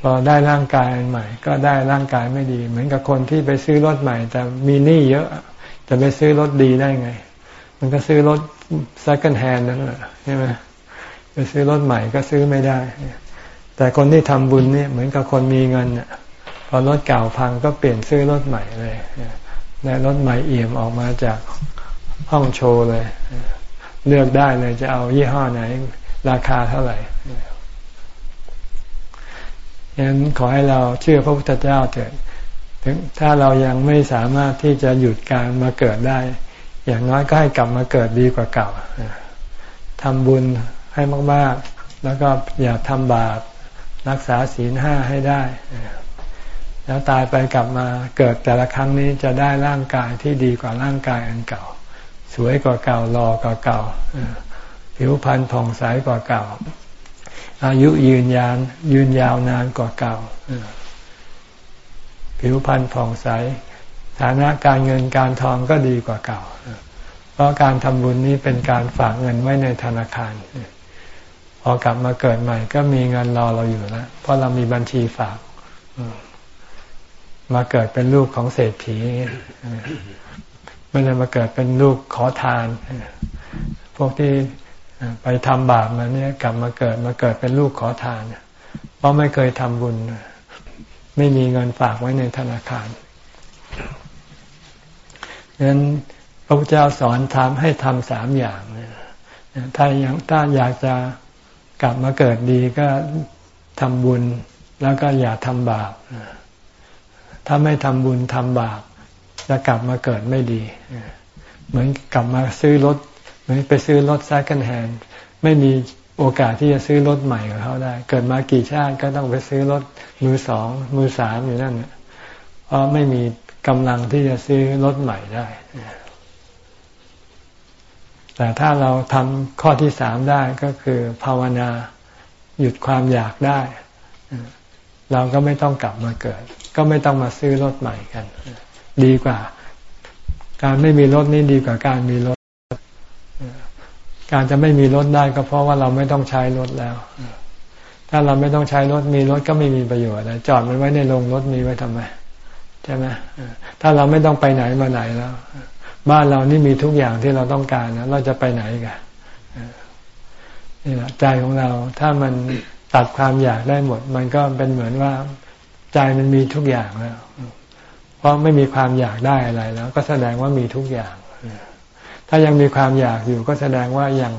A: พอได้ร่างกายใหม่ ก็ได้ร่างกายไม่ดี เหมือนกับคนที่ไปซื้อรถใหม่ แต่มีหนี้เยอะ จะไปซื้อรถดีได้ไง มันก็ซื้อรถ second hand นั่นแหละใช่ไหมไปซื้อรถใหม่ก็ซื้อไม่ได้ แต่คนที่ทำบุญเนี่ยเหมือนกับคนมีเงินพอรถเก่าพังก็เปลี่ยนซื้อรถใหม่เลยได้รถใหม่เอี่ยมออกมาจากห้องโชว์เลย เลือกได้เลยจะเอายี่ห้อไหน ราคาเท่าไหร่ยังขอให้เราเชื่อพระพุทธเจ้าเถิดถึงถ้าเรายังไม่สามารถที่จะหยุดการมาเกิดได้ อย่างน้อยก็ให้กลับมาเกิดดีกว่าเก่าทำบุญให้มาก ๆ แล้วก็อย่าทำบาปรักษาศีลห้าให้ได้ แล้วตายไปกลับมาเกิดแต่ละครั้งนี้จะได้ร่างกายที่ดีกว่าร่างกายอันเก่า สวยกว่าเก่าหล่อกว่าเก่า ผิวพรรณผ่องใสกว่าเก่า อายุยืนยานยืนยาวนานกว่าเก่า ผิวพรรณผ่องใส ฐานะการเงินการทองก็ดีกว่าเก่า เพราะการทำบุญนี้เป็นการฝากเงินไว้ในธนาคารพอกลับมาเกิดใหม่ ก็มีเงินรอเราอยู่แล้วเพราะเรามีบัญชีฝากมาเกิดเป็นลูกของเศรษฐี ไม่ได้มาเกิดเป็นลูกขอทาน พวกที่ไปทำบาปมาเนี่ยกลับมาเกิดมาเกิดเป็นลูกขอทาน เพราะไม่เคยทำบุญ ไม่มีเงินฝากไว้ในธนาคารดังนั้นพระพุทธเจ้าสอนทำให้ทำสามอย่างถ้ายังถ้าอยากจะกลับมาเกิดดีก็ทำบุญแล้วก็อย่าทำบาป ถ้าไม่ทำบุญทำบาป จะกลับมาเกิดไม่ดี เหมือนกลับมาซื้อรถ เหมือนไปซื้อรถซักันแฮนไม่มีโอกาสที่จะซื้อรถใหม่กับเขาได้ เกิดมากี่ชาติก็ต้องไปซื้อรถมือสอง มือสามอยู่นั่นเพราะไม่มีกำลังที่จะซื้อรถใหม่ได้ แต่ถ้าเราทำข้อที่สามได้ก็คือภาวนาหยุดความอยากได้ เราก็ไม่ต้องกลับมาเกิด ก็ไม่ต้องมาซื้อรถใหม่กัน ดีกว่า การไม่มีรถนี่ดีกว่าการมีรถ การจะไม่มีรถได้ก็เพราะว่าเราไม่ต้องใช้รถแล้ว ถ้าเราไม่ต้องใช้รถมีรถก็ไม่มีประโยชน์จอดมันไว้ในโรงรถมีไว้ทำไมใช่ไหมถ้าเราไม่ต้องไปไหนมาไหนแล้ว บ้านเรานี่มีทุกอย่างที่เราต้องการนะเราจะไปไหนกันนี่แหละใจของเราถ้ามันตัดความอยากได้หมด มันก็เป็นเหมือนว่าใจมันมีทุกอย่างแล้ว เพราะไม่มีความอยากได้อะไรแล้ว ก็แสดงว่ามีทุกอย่าง ถ้ายังมีความอยากอยู่ก็แสดงว่ายัง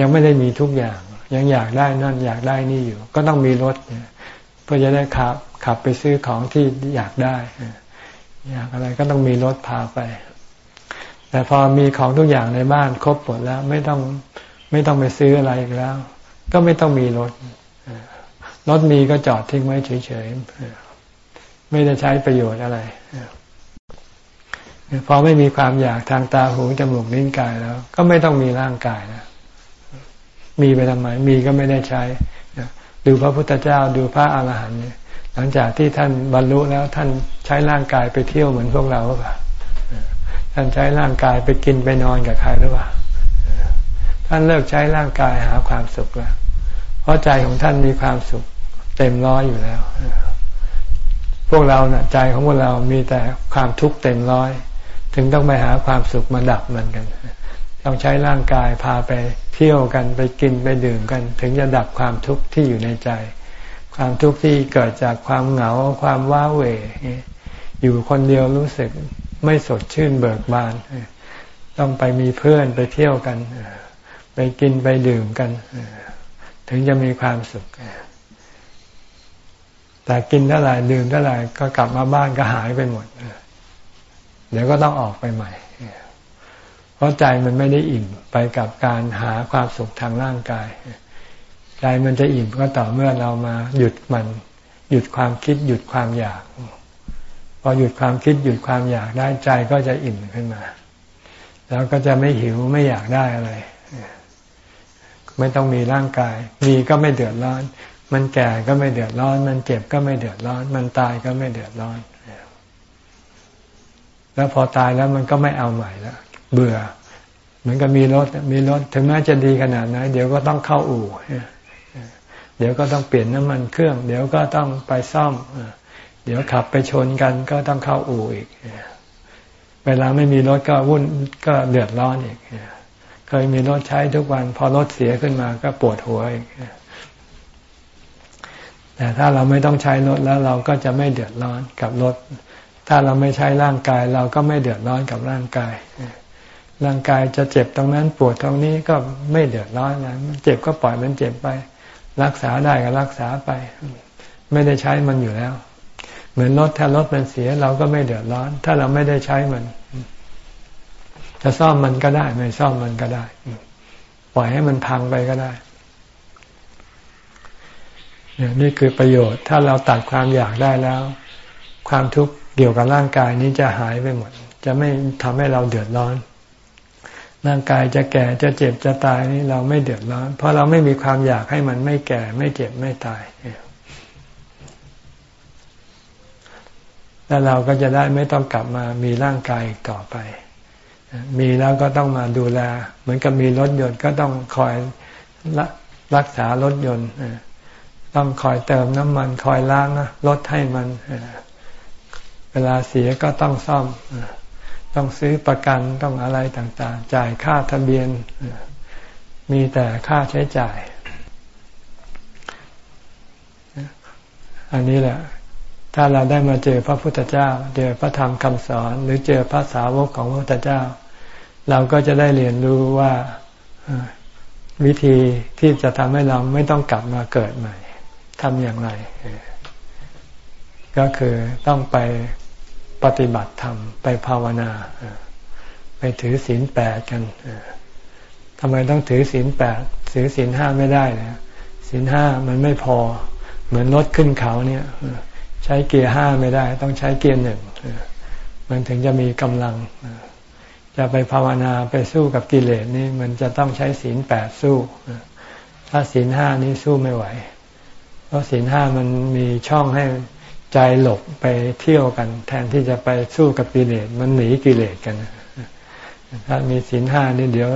A: ยังไม่ได้มีทุกอย่าง ยังอยากได้นั่นอยากได้นี่อยู่ ก็ต้องมีรถเพื่อจะได้ขับขับไปซื้อของที่อยากได้ อยากอะไรก็ต้องมีรถพาไป แต่พอมีของทุกอย่างในบ้านครบหมดแล้วไม่ต้องไม่ต้องไปซื้ออะไรอีกแล้ว ก็ไม่ต้องมีรถรถมีก็จอดทิ้งไว้เฉยๆ ไม่ได้ใช้ประโยชน์อะไรพอไม่มีความอยากทางตาหูจมูกลิ้นกายแล้ว ก็ไม่ต้องมีร่างกายนะมีไปทำไม มีก็ไม่ได้ใช้ดูพระพุทธเจ้าดูพระอาหารหันต์หลังจากที่ท่านบรรลุแล้วท่านใช้ร่างกายไปเที่ยวเหมือนพวกเราหรือเปล่าท่านใช้ร่างกายไปกินไปนอนกับใครหรือเปล่าท่านเลิกใช้ร่างกายหาความสุขแล้วเพราะใจของท่านมีความสุขเต็มร้อยอยู่แล้ว พวกเราเนะ่ใจของพวกเรามีแต่ความทุกข์เต็มร้อย ถึงต้องไปหาความสุขมาดับมันกัน ต้องใช้ร่างกายพาไปเที่ยวกันไปกินไปดื่มกัน ถึงจะดับความทุกข์ที่อยู่ในใจ ความทุกข์ที่เกิดจากความเหงาความว้าเหวอยู่คนเดียวรู้สึกไม่สดชื่นเบิกบาน ต้องไปมีเพื่อนไปเที่ยวกัน ไปกินไปดื่มกัน ถึงจะมีความสุข แต่กินเท่าไหร่ดื่มเท่าไหร่ก็กลับมาบ้านก็หายไปหมดเดี๋ยวก็ต้องออกไปใหม่ เพราะใจมันไม่ได้อิ่มไปกับการหาความสุขทางร่างกาย ใจมันจะอิ่มก็ต่อเมื่อเรามาหยุดมัน หยุดความคิด หยุดความอยาก พอหยุดความคิดหยุดความอยากได้ใจก็จะอิ่มขึ้นมา แล้วก็จะไม่หิวไม่อยากได้อะไร ไม่ต้องมีร่างกาย มีก็ไม่เดือดร้อน มันแก่ก็ไม่เดือดร้อน มันเจ็บก็ไม่เดือดร้อน มันตายก็ไม่เดือดร้อน แล้วพอตายแล้วมันก็ไม่เอาใหม่แล้วเบื่อ เหมือนกับมีรถมีรถถึงแม้จะดีขนาดไหนเดี๋ยวก็ต้องเข้าอู่เดี๋ยวก็ต้องเปลี่ยนน้ำมันเครื่อง เดี๋ยวก็ต้องไปซ่อมเดี๋ยวขับไปชนกันก็ต้องเข้าอู่อีก เวลาไม่มีรถก็วุ่นก็เดือดร้อนอีก เคยมีรถใช้ทุกวัน พอรถเสียขึ้นมาก็ปวดหัวอีก แต่ถ้าเราไม่ต้องใช้รถแล้วเราก็จะไม่เดือดร้อนกับรถ ถ้าเราไม่ใช้ร่างกาย เราก็ไม่เดือดร้อนกับร่างกาย ร่างกายจะเจ็บตรงนั้นปวดตรงนี้ก็ไม่เดือดร้อนนะมันเจ็บก็ปล่อยมันเจ็บไป รักษาได้ก็รักษาไป ไม่ได้ใช้มันอยู่แล้ว เหมือนรถถ้ารถมันเสียเราก็ไม่เดือดร้อน ถ้าเราไม่ได้ใช้มัน จะซ่อมมันก็ได้ ไม่ซ่อมมันก็ได้ ปล่อยให้มันพังไปก็ได้ นี่คือประโยชน์ ถ้าเราตัดความอยากได้แล้ว ความทุกข์เกี่ยวกับร่างกายนี้จะหายไปหมด จะไม่ทำให้เราเดือดร้อน ร่างกายจะแก่จะเจ็บจะตายนี่เราไม่เดือดร้อน เพราะเราไม่มีความอยากให้มันไม่แก่ไม่เจ็บไม่ตายแล้วเราก็จะได้ไม่ต้องกลับมามีร่างกายอีกต่อไป มีแล้วก็ต้องมาดูแล เหมือนกับมีรถยนต์ก็ต้องคอยรักษารถยนต์ ต้องคอยเติมน้ำมันคอยล้างรถให้มัน เวลาเสียก็ต้องซ่อม ต้องซื้อประกันต้องอะไรต่างๆ จ่ายค่าทะเบียน มีแต่ค่าใช้จ่าย อันนี้แหละ ถ้าเราได้มาเจอพระพุทธเจ้า เจอพระธรรมคำสอน หรือเจอพระสาวกของพระพุทธเจ้า เราก็จะได้เรียนรู้ว่าวิธีที่จะทำให้เราไม่ต้องกลับมาเกิดใหม่ ทำอย่างไร ก็คือต้องไปปฏิบัติธรรม ไปภาวนา ไปถือศีลแปดกันทำไมต้องถือศีลแปดถือศีลห้าไม่ได้นะศีลห้ามันไม่พอ เหมือนรถขึ้นเขาเนี่ยใช้เกียร์ห้าไม่ได้ ต้องใช้เกียร์หนึ่งมันถึงจะมีกำลังจะไปภาวนาไปสู้กับกิเลสนี่มันจะต้องใช้ศีลแปดสู้ ถ้าศีลห้านี้สู้ไม่ไหว เพราะศีลห้ามันมีช่องให้ใจหลบไปเที่ยวกัน แทนที่จะไปสู้กับกิเลสมันหนีกิเลสกันถ้ามีศีลห้านี่เดี๋ยว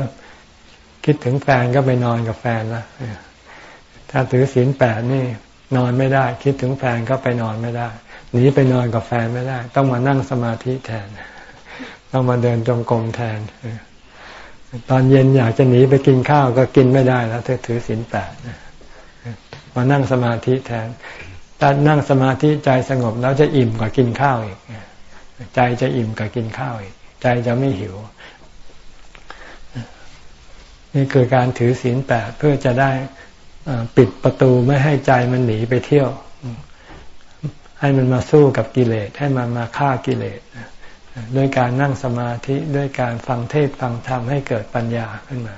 A: คิดถึงแฟนก็ไปนอนกับแฟนละถ้าถือศีลแปดนี่นอนไม่ได้ คิดถึงแฟนก็ไปนอนไม่ได้หนีไปนอนกับแฟนไม่ได้ ต้องมานั่งสมาธิแทน ต้องมาเดินจงกรมแทนตอนเย็นอยากจะหนีไปกินข้าวก็กินไม่ได้แล้วเธอถือศีลแปด มานั่งสมาธิแทนถ้านั่งสมาธิใจสงบแล้วจะอิ่มกว่ากินข้าวอีก ใจจะอิ่มกว่ากินข้าวอีก ใจจะไม่หิว นี่คือการถือศีลแปดเพื่อจะได้ปิดประตูไม่ให้ใจมันหนีไปเที่ยว ให้มันมาสู้กับกิเลสให้มันมาฆ่ากิเลสด้วยการนั่งสมาธิด้วยการฟังเทศฟังธรรมให้เกิดปัญญาขึ้นมา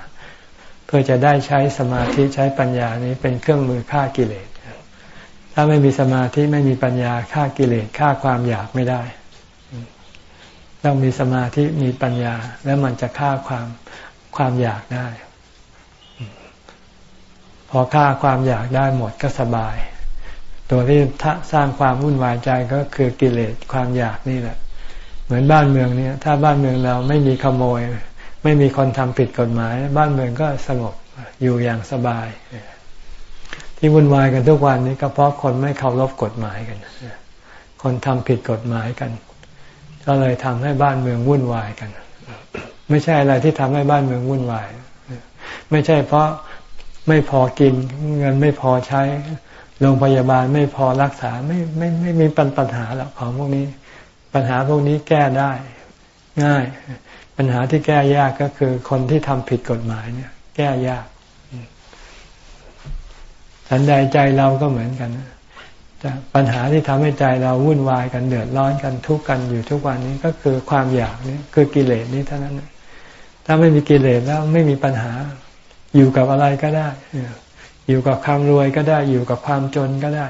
A: เพื่อจะได้ใช้สมาธิใช้ปัญญานี้เป็นเครื่องมือฆ่ากิเลส ถ้าไม่มีสมาธิไม่มีปัญญาฆ่ากิเลสฆ่าความอยากไม่ได้ ต้องมีสมาธิมีปัญญา แล้วมันจะฆ่าความความอยากได้ พอฆ่าความอยากได้หมดก็สบาย ตัวที่สร้างความวุ่นวายใจก็คือกิเลสความอยากนี่แหละ เหมือนบ้านเมืองเนี่ย ถ้าบ้านเมืองเราไม่มีขโมย ไม่มีคนทำผิดกฎหมาย บ้านเมืองก็สงบอยู่อย่างสบาย ที่วุ่นวายกันทุกวันนี้ก็เพราะคนไม่เคารพกฎหมายกันคนทำผิดกฎหมายกัน ก็เลยทำให้บ้านเมืองวุ่นวายกัน ไม่ใช่อะไรที่ทำให้บ้านเมืองวุ่นวาย ไม่ใช่เพราะไม่พอกินเงินไม่พอใช้โรงพยาบาลไม่พอรักษาไม่ไม่ไม่มีปัญหาหรอกของพวกนี้ ปัญหาพวกนี้แก้ได้ง่าย ปัญหาที่แก้ยากก็คือคนที่ทำผิดกฎหมายเนี่ย แก้ยากสันใดใจเราก็เหมือนกันปัญหาที่ทำให้ใจเราวุ่นวายกันเดือดร้อนกันทุกข์กันอยู่ทุกวันนี้ก็คือความอยากนี่คือกิเลสนี้เท่านั้นถ้าไม่มีกิเลสแล้วไม่มีปัญหา อยู่กับอะไรก็ได้อยู่กับความรวยก็ได้ อยู่กับความจนก็ได้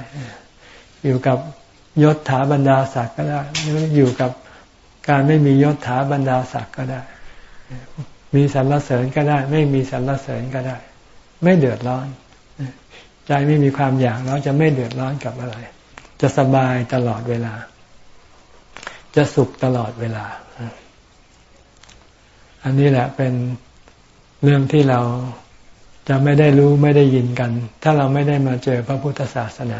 A: อยู่กับยศถาบรรดาศักดิ์ก็ได้หรืออยู่กับ การไม่มียศถาบรรดาศักดิ์ก็ได้ มีสรรเสริญก็ได้ ไม่มีสรรเสริญก็ได้ ไม่เดือดร้อน ใจไม่มีความอยากแล้วจะไม่เดือดร้อนกับอะไร จะสบายตลอดเวลา จะสุขตลอดเวลา อันนี้แหละเป็นเรื่องที่เราจะไม่ได้รู้ไม่ได้ยินกัน ถ้าเราไม่ได้มาเจอพระพุทธศาสนา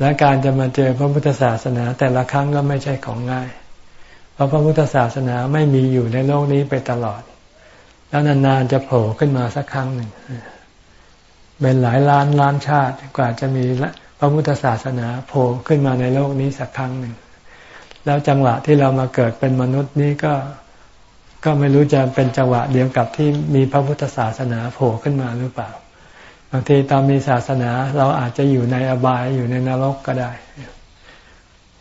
A: และการจะมาเจอพระพุทธศาสนา แต่ละครั้งก็ไม่ใช่ของง่าย เพราะพระพุทธศาสนาไม่มีอยู่ในโลกนี้ไปตลอด แล้วนานๆจะโผล่ขึ้นมาสักครั้งหนึ่งเป็นหลายล้านล้านชาติกว่าจะมีพระพุทธศาสนาโผล่ขึ้นมาในโลกนี้สักครั้งหนึ่ง แล้วจังหวะที่เรามาเกิดเป็นมนุษย์นี้ก็ก็ไม่รู้จะเป็นจังหวะเดียวกับที่มีพระพุทธศาสนาโผล่ขึ้นมาหรือเปล่า บางทีตอนมีศาสนาเราอาจจะอยู่ในอบายอยู่ในนรกก็ได้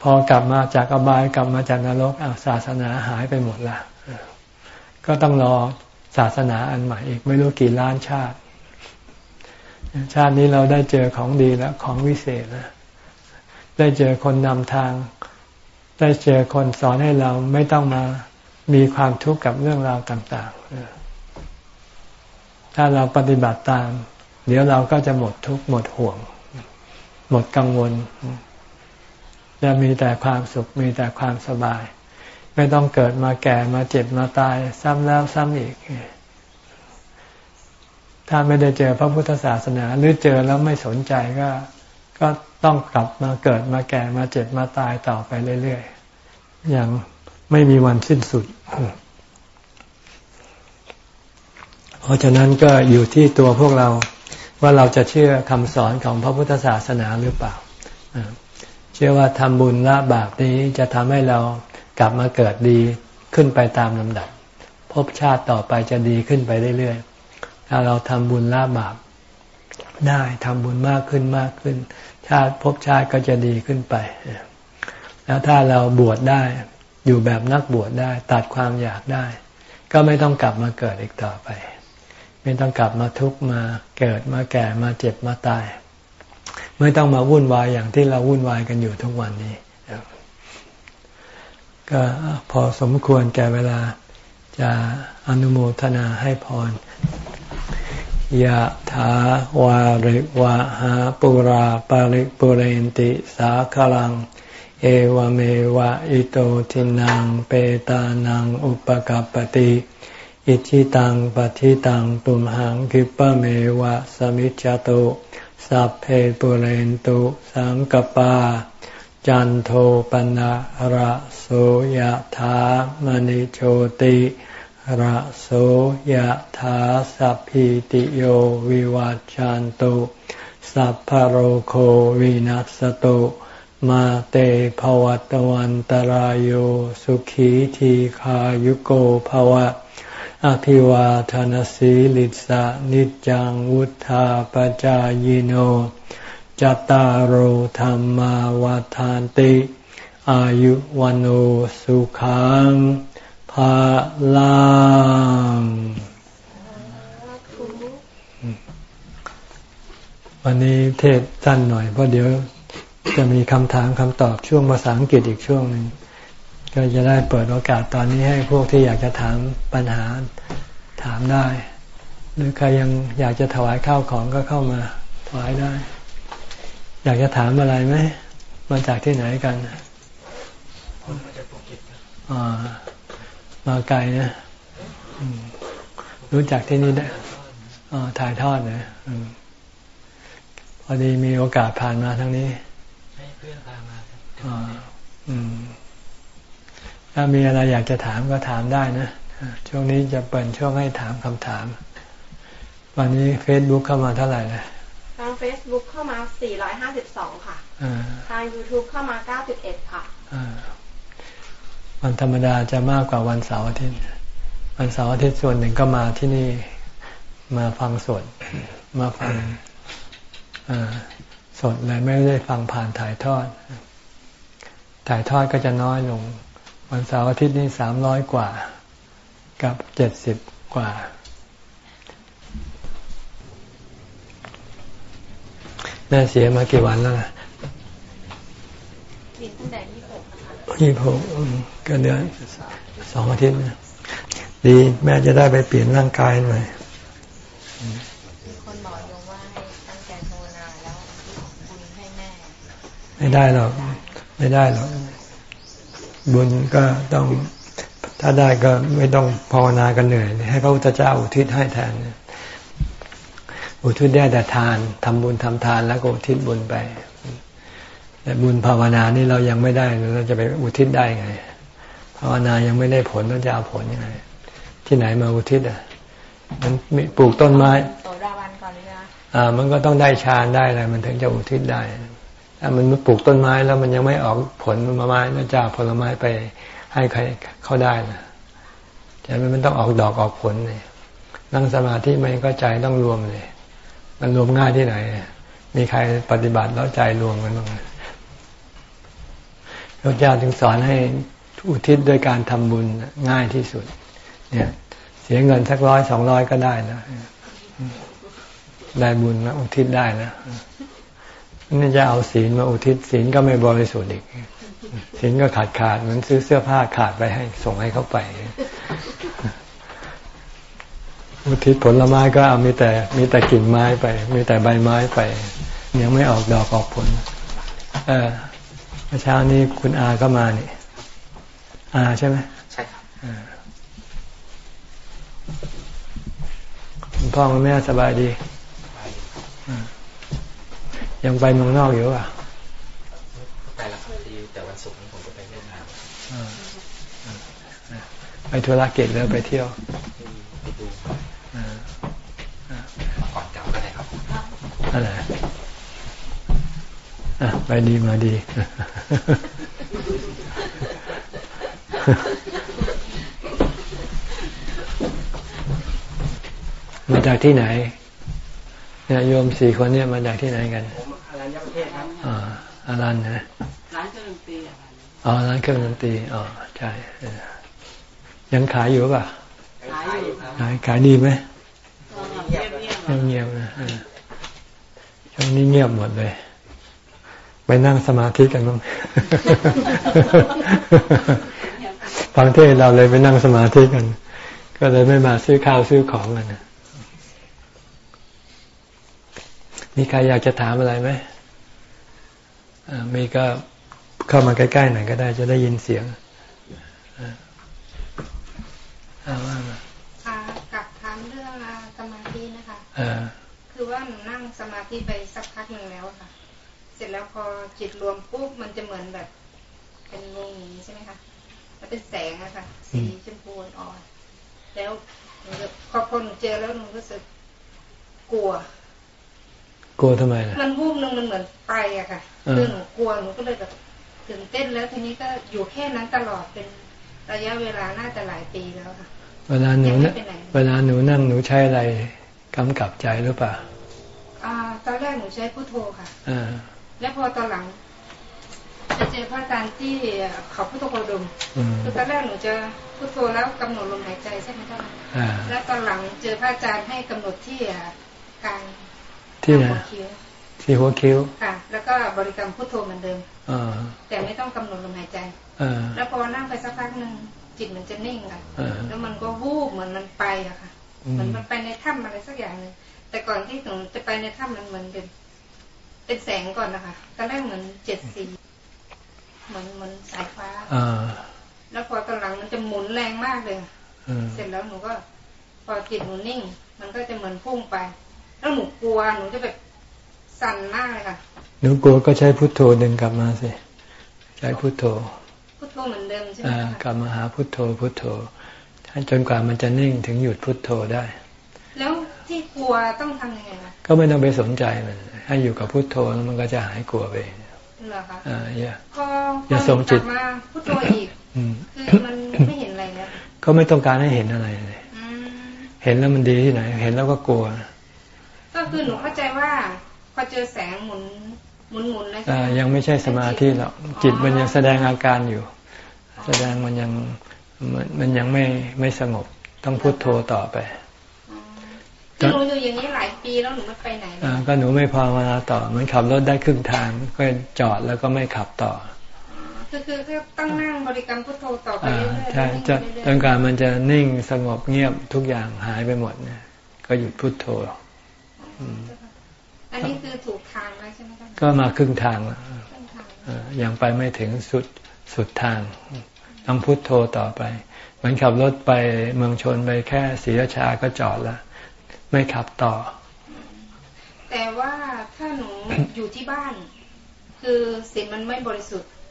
A: พอกลับมาจากอบายกลับมาจากนรกอาศาสนาหายไปหมดละก็ต้องรอศาสนาอันใหม่อีกไม่รู้กี่ล้านชาติ ชาตินี้เราได้เจอของดีแล้วของวิเศษแล้วได้เจอคนนำทาง ได้เจอคนสอนให้เราไม่ต้องมามีความทุกข์กับเรื่องราวต่าง ๆ ถ้าเราปฏิบัติตาม เดี๋ยวเราก็จะหมดทุกข์หมดห่วง หมดกังวล จะมีแต่ความสุขมีแต่ความสบาย ไม่ต้องเกิดมาแก่มาเจ็บมาตายซ้ำแล้วซ้ำอีก ถ้าไม่ได้เจอพระพุทธศาสนาหรือเจอแล้วไม่สนใจก็ก็ต้องกลับมาเกิดมาแก่มาเจ็บมาตายต่อไปเรื่อยๆอย่างไม่มีวันสิ้นสุด เพราะฉะนั้นก็อยู่ที่ตัวพวกเราว่าเราจะเชื่อคำสอนของพระพุทธศาสนาหรือเปล่า เชื่อว่าทำบุญละบาปนี้จะทำให้เรากลับมาเกิดดีขึ้นไปตามลำดับภพชาติต่อไปจะดีขึ้นไปเรื่อยๆ ถ้าเราทำบุญละบาปได้ทำบุญมากขึ้นมากขึ้น ชาติภพชาติก็จะดีขึ้นไป แล้วถ้าเราบวชได้อยู่แบบนักบวชได้ ตัดความอยากได้ ก็ไม่ต้องกลับมาเกิดอีกต่อไป ไม่ต้องกลับมาทุกข์มาเกิดมาแก่มาเจ็บมาตาย ไม่ต้องมาวุ่นวายอย่างที่เราวุ่นวายกันอยู่ทุกวันนี้ก็พอสมควรแก่เวลาจะอนุโมทนาให้พรยะถาวาริวะหาปุราปาริปุเรนติสาคลัง เอวเมวะอิโตทินังเปตานังอุปกัปติอิชิตังปฏิตังตุมหังคิปะเมวะสมิจจตุ สัพเพปุเรนตุสังกปา จันโทปนะระโสยธามณิโชติระโสยธาสัพพิติโยวิวัจจันตุสัพพโรโควินัสตุมาเตภวัตวันตารโยสุขีทีขายุโกภวะ อภิวาทานสีลิสะนิจังวุธาปจายโนจตารโหธรรมาวาทานติ อายุวันโอสุขังภาลังวันนี้เทศสั้นหน่อยเพราะเดี๋ยวจะมีคำถามคำตอบช่วงภาษาอังกฤษอีกช่วงหนึ่ง ก็จะได้เปิดโอกาสตอนนี้ให้พวกที่อยากจะถามปัญหาถามได้ หรือใครยังอยากจะถวายข้าวของก็เข้ามาถวายได้ อยากจะถามอะไรไหมมาจากที่ไหนกันมาจากภูเก็ตมาไกลนะรู้จักที่นี่ได้ถ่ายทอดเลยพอดีมีโอกาสผ่านมาทั้งนี้พื่อนพามาอืม ถ้ามีอะไรอยากจะถามก็ถามได้นะ ช่วงนี้จะเปิดช่วงให้ถามคำถาม วันนี้เฟซบุ๊กเข้ามาเท่าไหร่นะ
B: ทางเฟซบุ๊กเข้ามา 452 ค่ะ ทาง YouTube เข้ามา 91 ค่ะ
A: วันธรรมดาจะมากกว่าวันเสาร์อาทิตย์ วันเสาร์อาทิตย์ส่วนหนึ่งก็มาที่นี่มาฟังสด มาฟังสดเลยไม่ได้ฟังผ่านถ่ายทอด ถ่ายทอดก็จะน้อยลง วันเสาร์อาทิตย์นี้สามร้อยกว่า กับเจ็ดสิบกว่า แม่เสียมากี่วันแล้วล่ะ
B: ตั้งแต่ยี่หก
A: ยี่หกก็เดือนสองอาทิตย์นะดีแม่จะได้ไปเปลี่ยนร่างกายหน่อยไม่ได้หรอก ไม่ได้หรอก บุญก็ต้องถ้าได้ก็ไม่ต้องภาวนากันเหนื่อย ให้พระพุทธเจ้าอุทิศให้แทนอุทิศได้แต่ทานทำบุญทำทานแล้วก็อุทิศบุญไป แต่บุญภาวนานี่เรายังไม่ได้เราจะไปอุทิศได้ไง ภาวนายังไม่ได้ผลเราจะเอาผลยังไง ที่ไหนมาอุทิศอะมันมีปลูกต้นไม้
B: โสดาบันก่อนเลยนะ
A: อ่า มันก็ต้องได้ฌานได้อะไรมันถึงจะอุทิศได้ ถ้ามันปลูกต้นไม้แล้วมันยังไม่ออกผลมาไม้แล้วจะเอาผลไม้ไปให้ใครเขาได้นะใจมันต้องออกดอกออกผลเลยนั่งสมาธิมันก็ใจต้องรวมเลย มันรวมง่ายที่ไหน มีใครปฏิบัติแล้วใจรวมกันบ้างพระเจ้าจึงสอนให้อุทิศด้วยการทำบุญง่ายที่สุด เนี่ย เสียเงินสักร้อยสองร้อยก็ได้นะได้บุญนะอุทิศได้นะ นี่จะเอาศีลมาอุทิศศีลก็ไม่บริสุทธิ์อีกศีลก็ขาดขาดเหมือนซื้อเสื้อผ้าขาดไปให้ส่งให้เขาไป อุทิศผลไม้ก็เอามีแต่มีแต่กิ่งไม้ไป มีแต่ใบไม้ไป ยังไม่ออกดอกออกผล เออเมื่อเช้านี้คุณอาก็มานี่อาใช่ไหม
C: ใช่ครับ
A: คุณพ่อคุณแม่สบายดี ยังไปเมืองนอกอยู่ป่ะ
C: ไปแล้วครับดีแต่วันศุกร์นี้ผมจะไปเวียดนาม
A: ไปธุรกิจแล้วไปเที่ยว
C: ไปดูก่อนกลับก็ได้ครับ
A: อะไรอะไปดีมาดีมาจากที่ไหนเนี่ยโยมสี่คนเนี่ยมาจากที่ไหนกัน
C: อ่า
A: อารันนะ
D: ร้านเครื่องดนตรีอะค่ะ
A: อ๋อร้านเครื่องดนตรีอ๋อใช่เออยังขายอยู่ป่ะ
D: ขายอยู่
C: ครับ
A: ขายขายดีไหม
D: เงียบเงียบ
A: เงียบๆนะเออช่วงนี้เงียบหมดเลย ไปนั่งสมาธิกันบ้างฟังเทศเราเลยไปนั่งสมาธิกัน ก็เลยไม่มาซื้อข้าวซื้อของกันนะมีใครอยากจะถามอะไรไหมอ่า มีก็เข้ามาใกล้ๆหน่อยก็ได้จะได้ยินเสียงอ่าเอาว่ามา
E: ค่ะกับถามเรื่องอ่าสมาธินะคะ
A: อ่า
E: คือว่าหนูนั่งสมาธิไปสักพักหนึ่งแล้วอะค่ะ เสร็จแล้วพอจิตรวมปุ๊บมันจะเหมือนแบบ เป็นวงอย่างนี้ใช่ไหมคะแล้วเป็นแสงอะค่ะ สีชมพูอ่อนๆแล้วหนูจะพอพอหนูเจอแล้วหนูรู้สึกกลัว
A: กลัวทำไมล่ะ
E: มันวูบหนึงมันเหมือนไปอะค่ะ
A: เออ
E: คือหนูกลัวหนูก็เลยแบบตื่นเต้นแล้วทีนี้ก็อยู่แค่นั้นตลอดเป็นระยะเวลาน่าจะหลายปีแล้วค่ะ
A: เวลาหนู
E: ยังไม่
A: นะ
E: ไปไหน
A: เวลาหนูนั่งหนูใช้อะไรกำกับใจหรือเปล่า
E: อ่า ตอนแรกหนูใช้พุทโธค่ะ
A: อ่า
E: แล้วพอตอนหลังจะเจอพระอาจารย์ที่เขาพุทโธโคดม
A: อืม
E: คือตอนแรกหนูจะพุทโธแล้วกำหนดลมหายใจใช่ไหมท่าน
A: อ่า
E: แล้วตอนหลังเจอพระอาจารย์ให้กำหนดที่อ่ากลาง
A: ที่ไหน
E: กลางหัวคิ้ว
A: ที่หัวคิ้ว
E: ค่ะ แล้วก็บริกรรมพุทโธเหมือนเดิม
A: อ่า
E: แต่ไม่ต้องกำหนดลมหายใจ
A: อ่า
E: แล้วพอนั่งไปสักพักหนึ่งจิตมันจะนิ่งค่ะ
A: อ่า
E: แล้วมันก็วูบเหมือนมันไปอะค่ะ
A: อืม
E: เหมือนมันไปในถ้ำอะไรสักอย่างหนึ่งแต่ก่อนที่หนูจะไปในถ้ำมันเหมือนเป็นเป็นแสงก่อนนะคะตอนแรกเหมือนเจ็ดสีเหมือนเหมือนสายฟ้า
A: อ่า
E: แล้วพอตอนหลังมันจะหมุนแรงมากเลย
A: อืม
E: เสร็จแล้วหนูก็พอจิตหนูนิ่ง มันก็จะเหมือนพุ่งไป แล้วหนูกลัวหนูจะแบบสั่นมากเลยค่ะ
A: หนูกลัวก็ใช้พุทโธดึงกลับมาสิใช้พุทโธ
E: พุทโธเหมือนเดิมใช่ไหม
A: อ่า
E: คะ
A: กลับมาหาพุทโธพุทโธถ้าจนกว่ามันจะนิ่งถึงหยุดพุทโธได้
E: แล้วที่กลัวต้องทำยังไงคะ
A: ก็ไม่ต้องไปสนใจมันให้อยู่กับพุทโธแล้วมันก็จะหายกลัวไปเอง
E: เหรอคะ
A: อ่าอย่า
E: พอพ
A: อย่า
E: อห
A: ส่
E: นู
A: ง
E: ก
A: จิ
E: ลั
A: ต
E: บมาพุทโธอีก
A: อืม
E: คือมันไม่เห็นอะไรแล้ว
A: ก็ไม่ต้องการให้เห็นอะไรเลย
E: อืม
A: เห็นแล้วมันดีที่ไหน เห็นแล้วก็กลัว
E: ก็ คือหนูเข้าใจว่าพอเจอแสงหมุนหมุนหมุนๆแล้วใช่
A: อ่า
E: ไหม
A: ยังไม่ใช่สมาธิหรอกจิตมันยังแสดงอาการอยู่ แสดงมันยังมันมันยังไม่ไม่สงบต้องพุโทโธต่อไป
E: อ๋อคือหนูอยู่อย่างนี้หลายปีแล้วหนูไม่ไปไหนเลย
A: อ่าก็หนูไม่พอมาต่อเหมือนขับรถได้ครึ่งทางก็จอดแล้วก็ไม่ขับต่อ
E: คือคือคือต้องนั่งบริกรรมพุทโธต่อไป
A: อ่า
E: เรื่อยๆ
A: ใช่
E: นิ่ง
A: จะ
E: ไปเรื่อยๆ
A: จนกว่ามันจะนิ่งสงบเงียบทุกอย่างหายไปหมดเนี่ยก็หยุดพุโทโธ
E: อันนี้คือถูกทางแล้วใช่ไหมคะ
A: ก็มาครึ่งทางแล้ว
E: ต้นทาง
A: อ่ายังไปไม่ถึงสุดสุดทาง ต้องพุโทโธต่อไป เหมือนขับรถไปเมืองชนไปแค่ศรีราชาก็จอดแล้วไม่ขับต่อ
E: แต่ว่าถ้าหนูอยู่ที่บ้าน คือศีลมันไม่บริสุทธิ์
A: อืม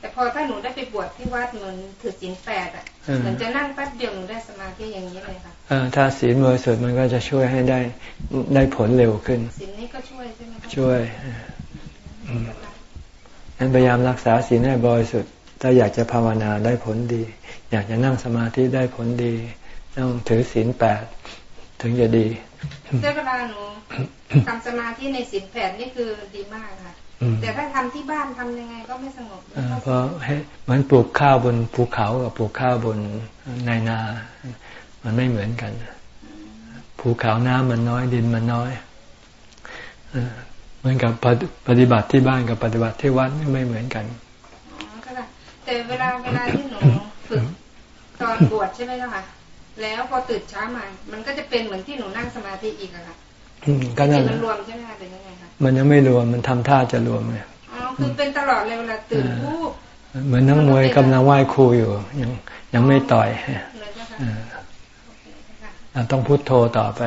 E: แต่พอถ้าหนูได้ไปบวชที่วัดเหมือนถือศีลแปดอะ
A: อืม
E: เหมือนจะนั่งแป๊บเดียวหนูได้สมาธิอย่างนี้เลยค่ะ
A: เอ่อถ้าศีลบริสุทธิ์มันก็จะช่วยให้ได้ได้ผลเร็วขึ้น
E: ศีลนี้ก็ช่วยใช่ไหมคะ
A: ช่วยอืมนั้นพยายามรักษาศีลให้บริสุทธิ์ถ้าอยากจะภาวนาได้ผลดี อยากจะนั่งสมาธิได้ผลดี ต้องถือศีลแปดถึงจะดี
E: แต่เวลาหนูทำสมาธิในศีลแปดนี่คือดีมากค่ะ
A: อืม
E: แต่ถ้าทำที่บ้านทำยังไงก็ไม่สงบ
A: เอ่อเพราะให้เหมือนปลูกข้าวบนภูเขากับปลูกข้าวบนในนา มันไม่เหมือนกัน ภูเขาน้ำมันน้อยดินมันน้อยเอ่อเหมือนกับปฏิปฏิบัติที่บ้านกับปฏิบัติที่วัดไม่เหมือนกัน
E: อ๋อก็ได้แต่เวลาเวลาที่หนูฝึกตอนบวชใช่ไหมเจ้าค่ะแล้วพอตื่นเช้ามา มันก็จะเป็นเหมือนที่หนูนั่งสมาธิอีกอะค่ะ
A: อืม ก็นั่นแห
E: จิตมั
A: ละ
E: นรวมใช่ไหมคะเป็นยังไงคะ
A: มันยังไม่รวมมันทำท่าจะรวมไง
E: อ๋อคือเป็นตลอดเลยเวลาตื่นวูบ
A: เหมือนนักมวยกำลังไหว้ครูอยู่ ยังยังไม่ต่อย
E: เลยเจ้าค่ะ
A: เออ
E: โอเคเจ้าค่ะ
A: เราต้องพุโทโธต่อไป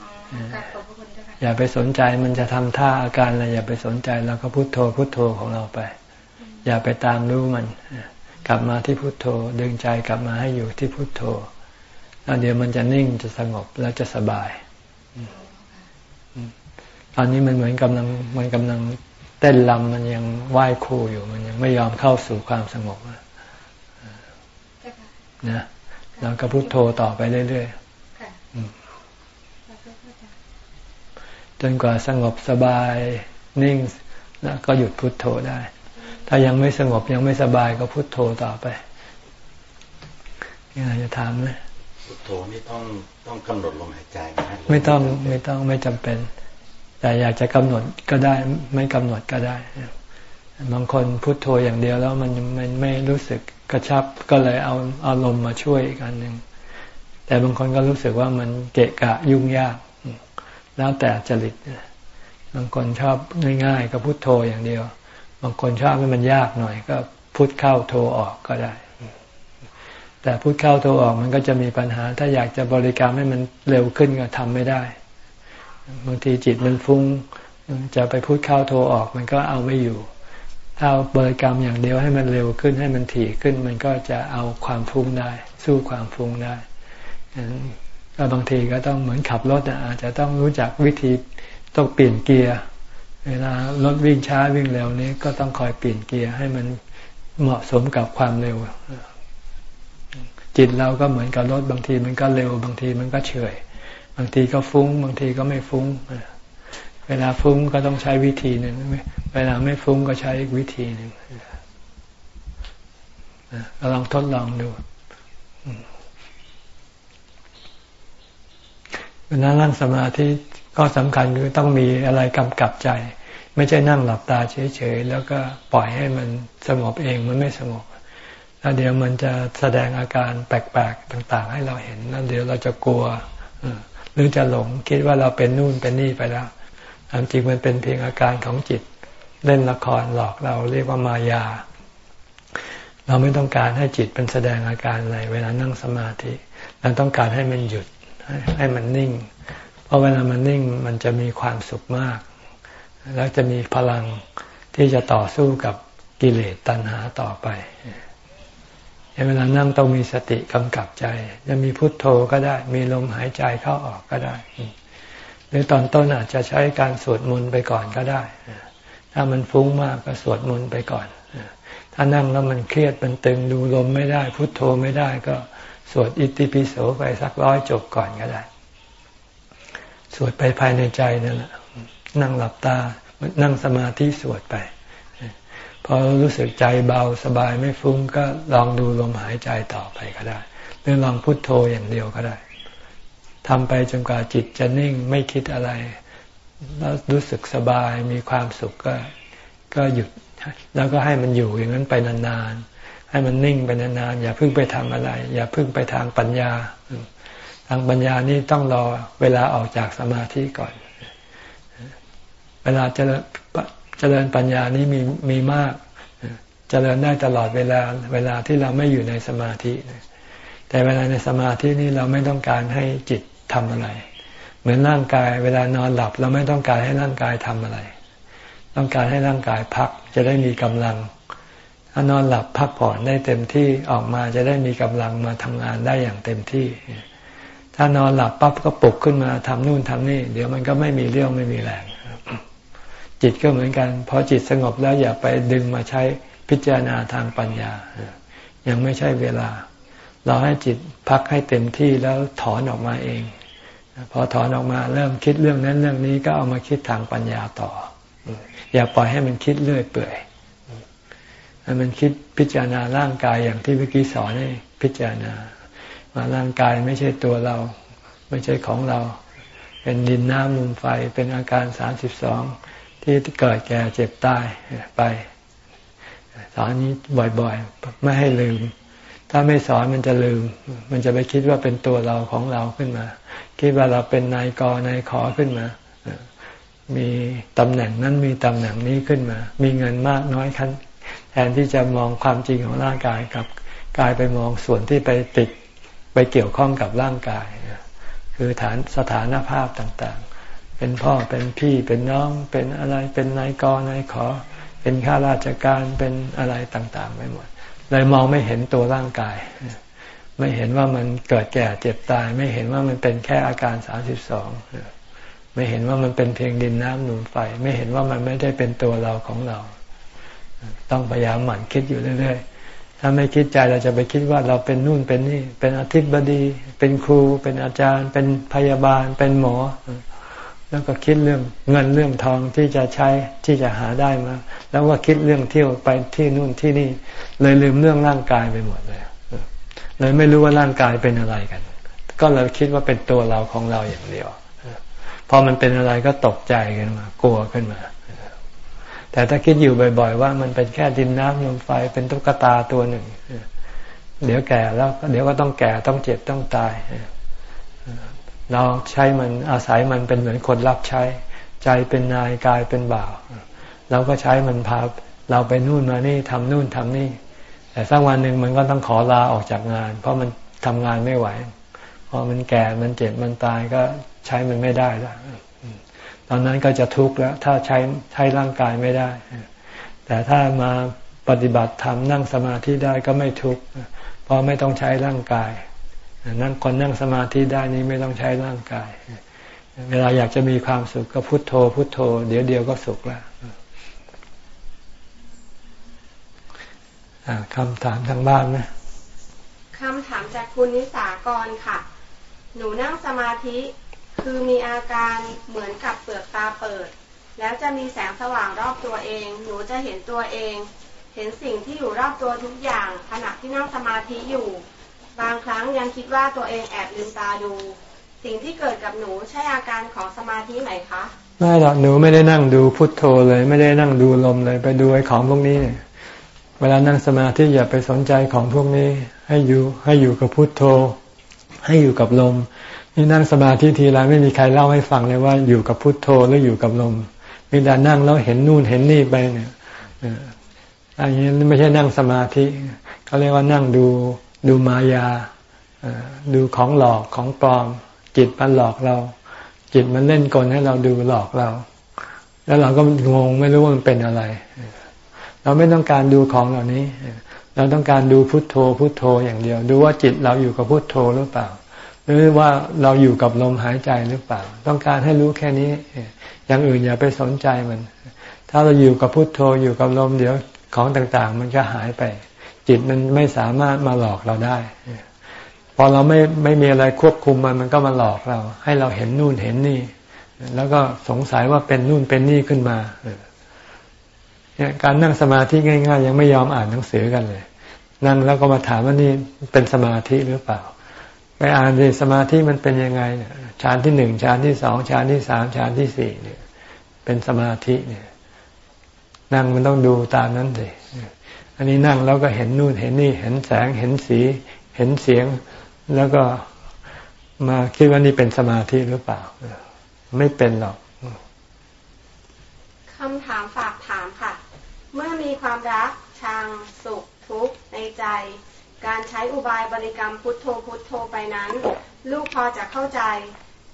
E: อ๋อกราบขอบพระคุณเจ้าค่ะ
A: อย่าไปสนใจมันจะทำท่าอาการอะไรอย่าไปสนใจเราก็พุโทโธพุโทโธของเราไป อย่าไปตามรู้มัน กลับมาที่พุโทโธ ดึงใจกลับมาให้อยู่ที่พุโทโธแล้วเดี๋ยวมันจะนิ่งจะสงบแล้วจะสบายอืม ตอนนี้มันเหมือนกำลังมันกำลังเต้นลำมันยังไหว้ครูอยู่มันยังไม่ยอมเข้าสู่ความสงบอะ
E: เจ้าค่ะ
A: นะแล้วก็พุโทโธต่อไปเรื่อย
E: ค่ะ
A: อืม
E: ขอบคุณพระอาจารย์
A: ๆจนกว่าสงบสบายนิ่งแล้วก็หยุดพุโทโธได้ ถ้ายังไม่สงบยังไม่สบายก็พุโทโธต่อไปนี่อะไรจะถามไหม
F: พุทโธนี่ต้องต้องกำหนดลมหายใจไหม
A: ไม่ต้องไม่ต้องไม่จำเป็น แต่อยากจะกำหนดก็ได้ไม่กำหนดก็ได้บางคนพุโทโธอย่างเดียวแล้วมันมันไม่รู้สึกกระชับก็เลยเอาอารมณ์มาช่วยอีกอันหนึ่งแต่บางคนก็รู้สึกว่ามันเกะกะยุ่งยาก แล้วแต่จริตบางคนชอบง่ายๆก็พุโทโธอย่างเดียว บางคนชอบให้มันยากหน่อย ก็พุทเข้าโทออกก็ได้ แต่พุทเข้าโทออกมันก็จะมีปัญหา ถ้าอยากจะบริกรรมให้มันเร็วขึ้นก็ทำไม่ได้ บางทีจิตมันฟุง้ง จะไปพุทเข้าโทรออกมันก็เอาไม่อยู่ ถ้าเอาบริกรรมอย่างเดียวให้มันเร็วขึ้นให้มันถี่ขึ้น มันก็จะเอาความฟุ้งได้ สู้ความฟุ้งได้ก็บางทีก็ต้องเหมือนขับรถอะอาจจะต้องรู้จักวิธีต้องเปลี่ยนเกียร์เวลารถวิ่งช้าวิ่งเร็วนี้ก็ต้องคอยเปลี่ยนเกียร์ให้มันเหมาะสมกับความเร็ว จิตเราก็เหมือนกับรถบางทีมันก็เร็ว บางทีมันก็เฉย บางทีก็ฟุ้ง บางทีก็ไม่ฟุ้ง เวลาฟุ้งก็ต้องใช้วิธีหนึ่งเวลาไม่ฟุ้งก็ใช้อีกวิธีหนึ่งเราลองทดลองดูเวลานั่งสมาธิก็สำคัญคือต้องมีอะไรกำกับใจ ไม่ใช่นั่งหลับตาเฉยๆ แล้วก็ปล่อยให้มันสงบเองมันไม่สงบแล้วเดี๋ยวมันจะแสดงอาการแปลกๆต่าง ๆ ให้เราเห็นแล้วเดี๋ยวเราจะกลัว หรือจะหลงคิดว่าเราเป็นนู่นเป็นนี่ไปแล้วความจริงมันเป็นเพียงอาการของจิตเล่นละครหลอกเราเรียกว่ามายา เราไม่ต้องการให้จิตเป็นแสดงอาการอะไร เวลานั่งสมาธิ เราต้องการให้มันหยุดให้ให้มันนิ่ง เพราะเวลามันนิ่งมันจะมีความสุขมาก แล้วจะมีพลังที่จะต่อสู้กับกิเลสตัณหาต่อไป เวลานั่งต้องมีสติกำกับใจ จะมีพุทโธก็ได้ มีลมหายใจเข้าออกก็ได้ หรือตอนต้นอาจจะใช้การสวดมนต์ไปก่อนก็ได้ ถ้ามันฟุ้งมากก็สวดมนต์ไปก่อน ถ้านั่งแล้วมันเครียดมันตึงดูลมไม่ได้ พุทโธไม่ได้ก็สวดอิติปิโสไปสักร้อยจบก่อนก็ได้ สวดไปภายในใจนั่นแหละนั่งหลับตา นั่งสมาธิสวดไป พอรู้สึกใจเบาสบายไม่ฟุ้งก็ลองดูลมหายใจต่อไปก็ได้หรือลองพุทโธอย่างเดียวก็ได้ทำไปจนกว่าจิตจะนิ่งไม่คิดอะไร แล้วรู้สึกสบายมีความสุขก็ ก็หยุด แล้วก็ให้มันอยู่อย่างนั้นไปนานๆ ให้มันนิ่งไปนานๆ อย่าเพิ่งไปทำอะไร อย่าเพิ่งไปทางปัญญา ทางปัญญานี่ต้องรอเวลาออกจากสมาธิก่อน เวลาจริญเจริญปัญญานี้มีมีมากเจริญได้ตลอดเวลาเวลาที่เราไม่อยู่ในสมาธิ แต่เวลาในสมาธินี่เราไม่ต้องการให้จิตทำอะไร เหมือนร่างกาย เวลานอนหลับเราไม่ต้องการให้ร่างกายทำอะไร ต้องการให้ร่างกายพักจะได้มีกำลังถ้านอนหลับพักผ่อนได้เต็มที่ออกมาจะได้มีกำลังมาทำงานได้อย่างเต็มที่ ถ้านอนหลับปั๊บก็ปลุกขึ้นมาทำนู่นทำนี่ เดี๋ยวมันก็ไม่มีเรื่องไม่มีแรง จิตก็เหมือนกันพอจิตสงบแล้วอย่าไปดึงมาใช้พิจารณาทางปัญญา ยังไม่ใช่เวลา เราให้จิตพักให้เต็มที่แล้วถอนออกมาเอง พอถอนออกมาเริ่มคิดเรื่องนั้นเรื่องนี้ก็เอามาคิดทางปัญญาต่อ อย่าปล่อยให้มันคิดเรื่อยเปื่อยให้มันคิดพิจารณาร่างกายอย่างที่เมื่อกี้สอนให้พิจารณาว่าร่างกายไม่ใช่ตัวเรา ไม่ใช่ของเรา เป็นดินน้ำลมไฟเป็นอาการสามสิบสอง ที่เกิดแก่เจ็บตายไปสอนนี้บ่อยๆ ไม่ให้ลืม ถ้าไม่สอนมันจะลืม มันจะไปคิดว่าเป็นตัวเราของเราขึ้นมา คิดว่าเราเป็นนายกนายขอขึ้นมา มีตำแหน่งนั้นมีตำแหน่งนี้ขึ้นมา มีเงินมากน้อยคันแทนที่จะมองความจริงของร่างกายกับกลายไปมองส่วนที่ไปติดไปเกี่ยวข้องกับร่างกาย คือฐานสถานภาพต่างๆ เป็นพ่อเป็นพี่เป็นน้องเป็นอะไรเป็นนายกนายขอ เป็นข้าราชการเป็นอะไรต่างๆไปหมดเลยมองไม่เห็นตัวร่างกาย ไม่เห็นว่ามันเกิดแก่เจ็บตาย ไม่เห็นว่ามันเป็นแค่อาการสามสิบสองไม่เห็นว่ามันเป็นเพียงดินน้ำหนุนไฟ ไม่เห็นว่ามันไม่ได้เป็นตัวเราของเรา ต้องพยายามหมั่นคิดอยู่เรื่อยๆ ถ้าไม่คิดใจเราจะไปคิดว่าเราเป็นนู่นเป็นนี่ เป็นอธิบดี เป็นครู เป็นอาจารย์ เป็นพยาบาล เป็นหมอ แล้วก็คิดเรื่องเงินเรื่องทองที่จะใช้ที่จะหาได้มา แล้วก็คิดเรื่องเที่ยวไปที่นู่นที่นี่ เลยลืมเรื่องร่างกายไปหมดเลยเลยไม่รู้ว่าร่างกายเป็นอะไรกัน ก็เลยคิดว่าเป็นตัวเราของเราอย่างเดียวพอมันเป็นอะไรก็ตกใจกันมา กลัวขึ้นมา แต่ถ้าคิดอยู่บ่อยๆ ว่ามันเป็นแค่ดินน้ำลมไฟเป็นตุ๊กตาตัวหนึ่งเดี๋ยวแก่แล้วเดี๋ยวก็ต้องแก่ต้องเจ็บต้องตาย เราใช้มันอาศัยมันเป็นเหมือนคนรับใช้ ใจเป็นนายกายเป็นบ่าว เราก็ใช้มันพาเราไปนู่นมานี่ทำนู่นทำนี่ แต่สักวันหนึ่งมันก็ต้องขอลาออกจากงาน เพราะมันทำงานไม่ไหวพอมันแก่มันเจ็บมันตายก็ใช้มันไม่ได้แล้วตอนนั้นก็จะทุกข์แล้ว ถ้าใช้ใช้ร่างกายไม่ได้ แต่ถ้ามาปฏิบัติธรรมนั่งสมาธิได้ก็ไม่ทุกข์เพราะไม่ต้องใช้ร่างกาย นั่งคนนั่งสมาธิได้นี้ไม่ต้องใช้ร่างกาย เวลาอยากจะมีความสุขก็พุโทโธ พุโทโธ เดี๋ยวเดียวก็สุขแล้วคำถามทางบ้านนะ
G: คำถามจากคุณนิสากรค่ะ หนูนั่งสมาธิคือมีอาการเหมือนกับเปลือกตาเปิด แล้วจะมีแสงสว่างรอบตัวเอง หนูจะเห็นตัวเอง เห็นสิ่งที่อยู่รอบตัวทุกอย่างขณะที่นั่งสมาธิอยู่ บางครั้งยังคิดว่าตัวเองแอบลืมตาดู สิ่งที่เกิดกับหนูใช่อาการของสมาธิไหมคะ
A: ไม่หรอกหนูไม่ได้นั่งดูพุทโธเลย ไม่ได้นั่งดูลมเลย ไปดูไอ้ของพวกนี้เวลานั่งสมาธิอย่าไปสนใจของพวกนี้ ให้อยู่ให้อยู่กับพุทโธ ให้อยู่กับลมนี่นั่งสมาธิทีไรไม่มีใครเล่าให้ฟังเลยว่าอยู่กับพุทโธหรืออยู่กับลมมีแต่นั่งแล้วเห็นนู่นเห็นนี่ไปเนี่ยอันนี้ไม่ใช่นั่งสมาธิเขาเรียกว่านั่งดู ดูมายาดูของหลอกของปลอม จิตมันหลอกเรา จิตมันเล่นกลให้เราดูหลอกเรา แล้วเราก็งงไม่รู้ว่ามันเป็นอะไร เราไม่ต้องการดูของเหล่านี้ เราต้องการดูพุทโธพุทโธอย่างเดียว ดูว่าจิตเราอยู่กับพุทโธหรือเปล่า หรือว่าเราอยู่กับลมหายใจหรือเปล่า ต้องการให้รู้แค่นี้ อย่างอื่นอย่าไปสนใจมัน ถ้าเราอยู่กับพุทโธอยู่กับลมเดี๋ยวของต่างๆ มันจะหายไป จิตมันไม่สามารถมาหลอกเราได้พอเราไม่ไม่มีอะไรควบคุมมันมันก็มาหลอกเรา ให้เราเห็นนู่นเห็นนี่ แล้วก็สงสัยว่าเป็นนู่นเป็นนี่ขึ้นมาเนี่ยการนั่งสมาธิง่าย ๆ ยังไม่ยอมอ่านหนังสือกันเลย นั่งแล้วก็มาถามว่านี่เป็นสมาธิหรือเปล่าไปอ่านดิสมาธิมันเป็นยังไงฌานที่หนึ่งฌานที่สองฌานที่สามฌานที่สี่เนี่ย เป็นสมาธิเนี่ย นั่งมันต้องดูตามนั้นเลย อันนี้นั่งแล้วก็เห็นนู่นเห็นนี่เห็นแสงเห็นสี เห็นเสียง แล้วก็มาคิดว่านี่เป็นสมาธิหรือเปล่า ไม่เป็นหรอก
G: คำถามฝากถามค่ะ เมื่อมีความรักชังสุขทุกข์ในใจ การใช้อุบายบริกรรมพุทโธพุทโธไปนั้น ลูกพอจะเข้าใจ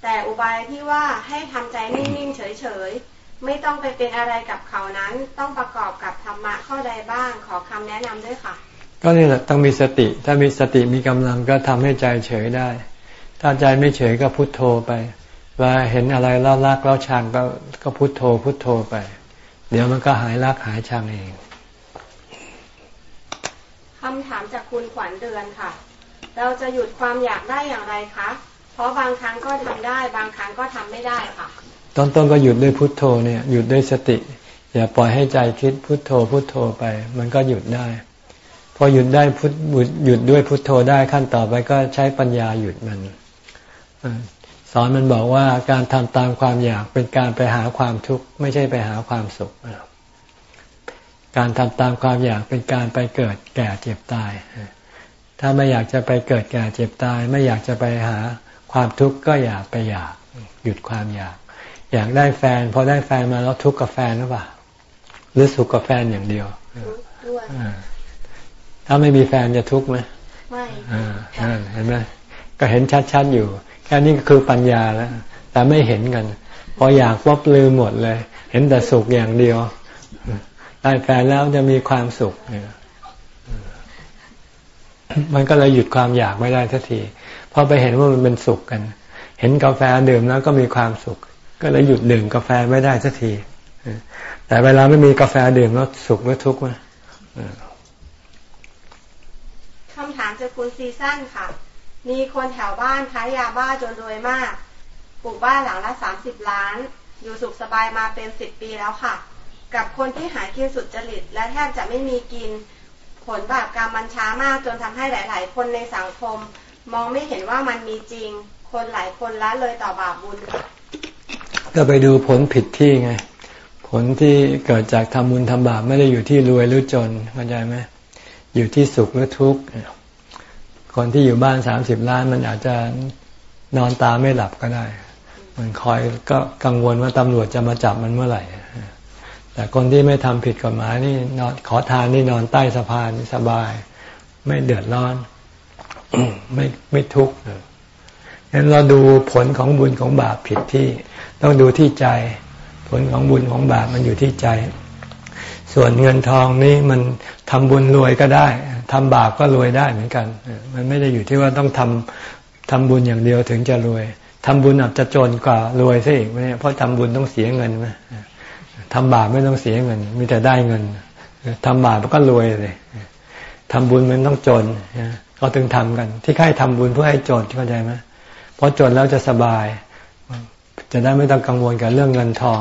G: แต่อุบายที่ว่าให้ทำใจนิ่งๆเฉยๆ ไม่ต้องไปเป็นอะไรกับเขานั้น ต้องประกอบกับธรรมะข้อใดบ้างขอคำแนะนำด้วยค่ะ
A: ก็นี่แหละต้องมีสติ ถ้ามีสติมีกำลังก็ทำให้ใจเฉยได้ ถ้าใจไม่เฉยก็พุโทโธไปเวลาเห็นอะไรแล้วรักแล้วชังก็ก็พุโทโธพุโทโธไป เดี๋ยวมันก็หายรักหายชังเอง
G: คำถามจากคุณขวัญเดือนค่ะ เราจะหยุดความอยากได้อย่างไรคะ เพราะบางครั้งก็ทำได้ บางครั้งก็ทำไม่ได้ค่ะ
A: ตอนต้นก็หยุดด้วยพุทโธเนี่ยหยุดด้วยสติ อย่าปล่อยให้ใจคิดพุทโธพุทโธไป มันก็หยุดได้ พอหยุดได้พุทหยุดด้วยพุทโธได้ขั้นต่อไปก็ใช้ปัญญาหยุดมันสอนมันบอกว่าการทำตามความอยากเป็นการไปหาความทุกข์ไม่ใช่ไปหาความสุข การทำตามความอยากเป็นการไปเกิดแก่เจ็บตาย ถ้าไม่อยากจะไปเกิดแก่เจ็บตาย ไม่อยากจะไปหาความทุกข์ก็อย่าไปอยาก หยุดความอยาก อยากได้แฟน พอได้แฟนมาแล้วทุกข์กับแฟนหรือเปล่าหรือสุขกับแฟนอย่างเดียว
G: ด้วย
A: ถ้าไม่มีแฟนจะทุกข์ไหม
G: ไม่
A: อ่าเห็นไหมก็เห็นชัดๆอยู่ แค่นี้ก็คือปัญญาแล้วแต่ไม่เห็นกัน พออยากวับลืมหมดเลย เห็นแต่สุขอย่างเดียว ได้แฟนแล้วจะมีความสุขเนี่ยมันก็เลยหยุดความอยากไม่ได้สักทีเพราะไปเห็นว่ามันเป็นสุขกัน เห็นกาแฟดื่มแล้วก็มีความสุข ก็เลยหยุดดื่มกาแฟไม่ได้สักทีแต่เวลาไม่มีกาแฟดื่มแล้วสุขหรือทุกข์ไหม
G: คำถามจากคุณซีซั่นค่ะ มีคนแถวบ้านค้ายาบ้าจนรวยมากปลูกบ้านหลังละสามสิบล้าน อยู่สุขสบายมาเป็นสิบปีแล้วค่ะ กับคนที่หากินสุดจริต และแทบจะไม่มีกิน ผลบาปกรรมมันช้ามากจนทำให้หลาย ๆ คนในสังคม มองไม่เห็นว่ามันมีจริง คนหลายคนละเลยต่อบาปบุญ
A: ก็ไปดูผลผิดที่ไง ผลที่เกิดจากทำบุญทำบาปไม่ได้อยู่ที่รวยหรือจนเข้าใจไหมอยู่ที่สุขหรือทุกข์คนที่อยู่บ้านสามสิบล้านมันอาจจะนอนตาไม่หลับก็ได้ มันคอยก็กังวลว่าตำรวจจะมาจับมันเมื่อไหร่ แต่คนที่ไม่ทำผิดกฎหมายนี่นอนขอทานนี่นอนใต้สะพานสบาย ไม่เดือดร้อน ไม่ไม่ทุกข์งั้นเราดูผลของบุญของบาปผิดที่ ต้องดูที่ใจ ผลของบุญของบาปมันอยู่ที่ใจ ส่วนเงินทองนี่มันทำบุญรวยก็ได้ทำบาปก็รวยได้เหมือนกัน มันไม่ได้อยู่ที่ว่าต้องทำทำบุญอย่างเดียวถึงจะรวยทำบุญอาจจะจนกว่ารวยซะอีกเนี่ยเพราะทำบุญต้องเสียเงินไหมทำบาปไม่ต้องเสียเงิน มีแต่ได้เงินทำบาปก็รวยเลยทำบุญมันต้องจนเขาถึงทำกัน ที่ใครทำบุญเพื่อให้จนเข้าใจไหมเพราะจนแล้วจะสบาย จะได้ไม่ต้องกังวลกับเรื่องเงินทอง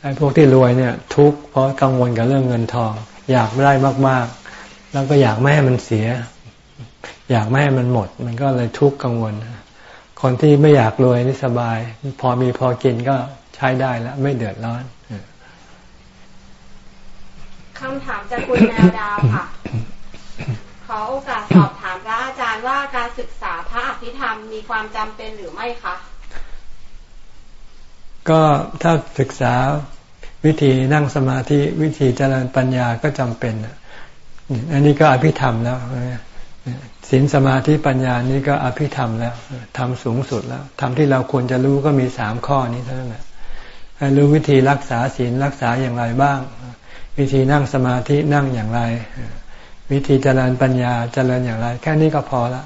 A: ไอ้พวกที่รวยเนี่ยทุกข์เพราะกังวลกับเรื่องเงินทอง อยากได้มากๆ แล้วก็อยากไม่ให้มันเสีย อยากไม่ให้มันหมด มันก็เลยทุกข์กังวล คนที่ไม่อยากรวยนี่สบาย พอมีพอกินก็ใช้ได้แล้ว ไม่เดือดร้อน
G: คำถามจากคุณแมวดาวค่ะ ขอโอกาสสอบถามพระอาจารย์ว่าการศึกษาพระอภิธรรมมีความจำเป็นหรือไม่คะ
A: ก็ถ้าศึกษาวิธีนั่งสมาธิวิธีเจริญปัญญาก็จำเป็นอันนี้ก็อภิธรรมแล้วศีลสมาธิปัญญานี้ก็อภิธรรมแล้วทำสูงสุดแล้วทำที่เราควรจะรู้ก็มีสามข้อนี้เท่านั้นแหละรู้วิธีรักษาศีลรักษาอย่างไรบ้าง วิธีนั่งสมาธินั่งอย่างไร วิธีเจริญปัญญาเจริญอย่างไร แค่นี้ก็พอละ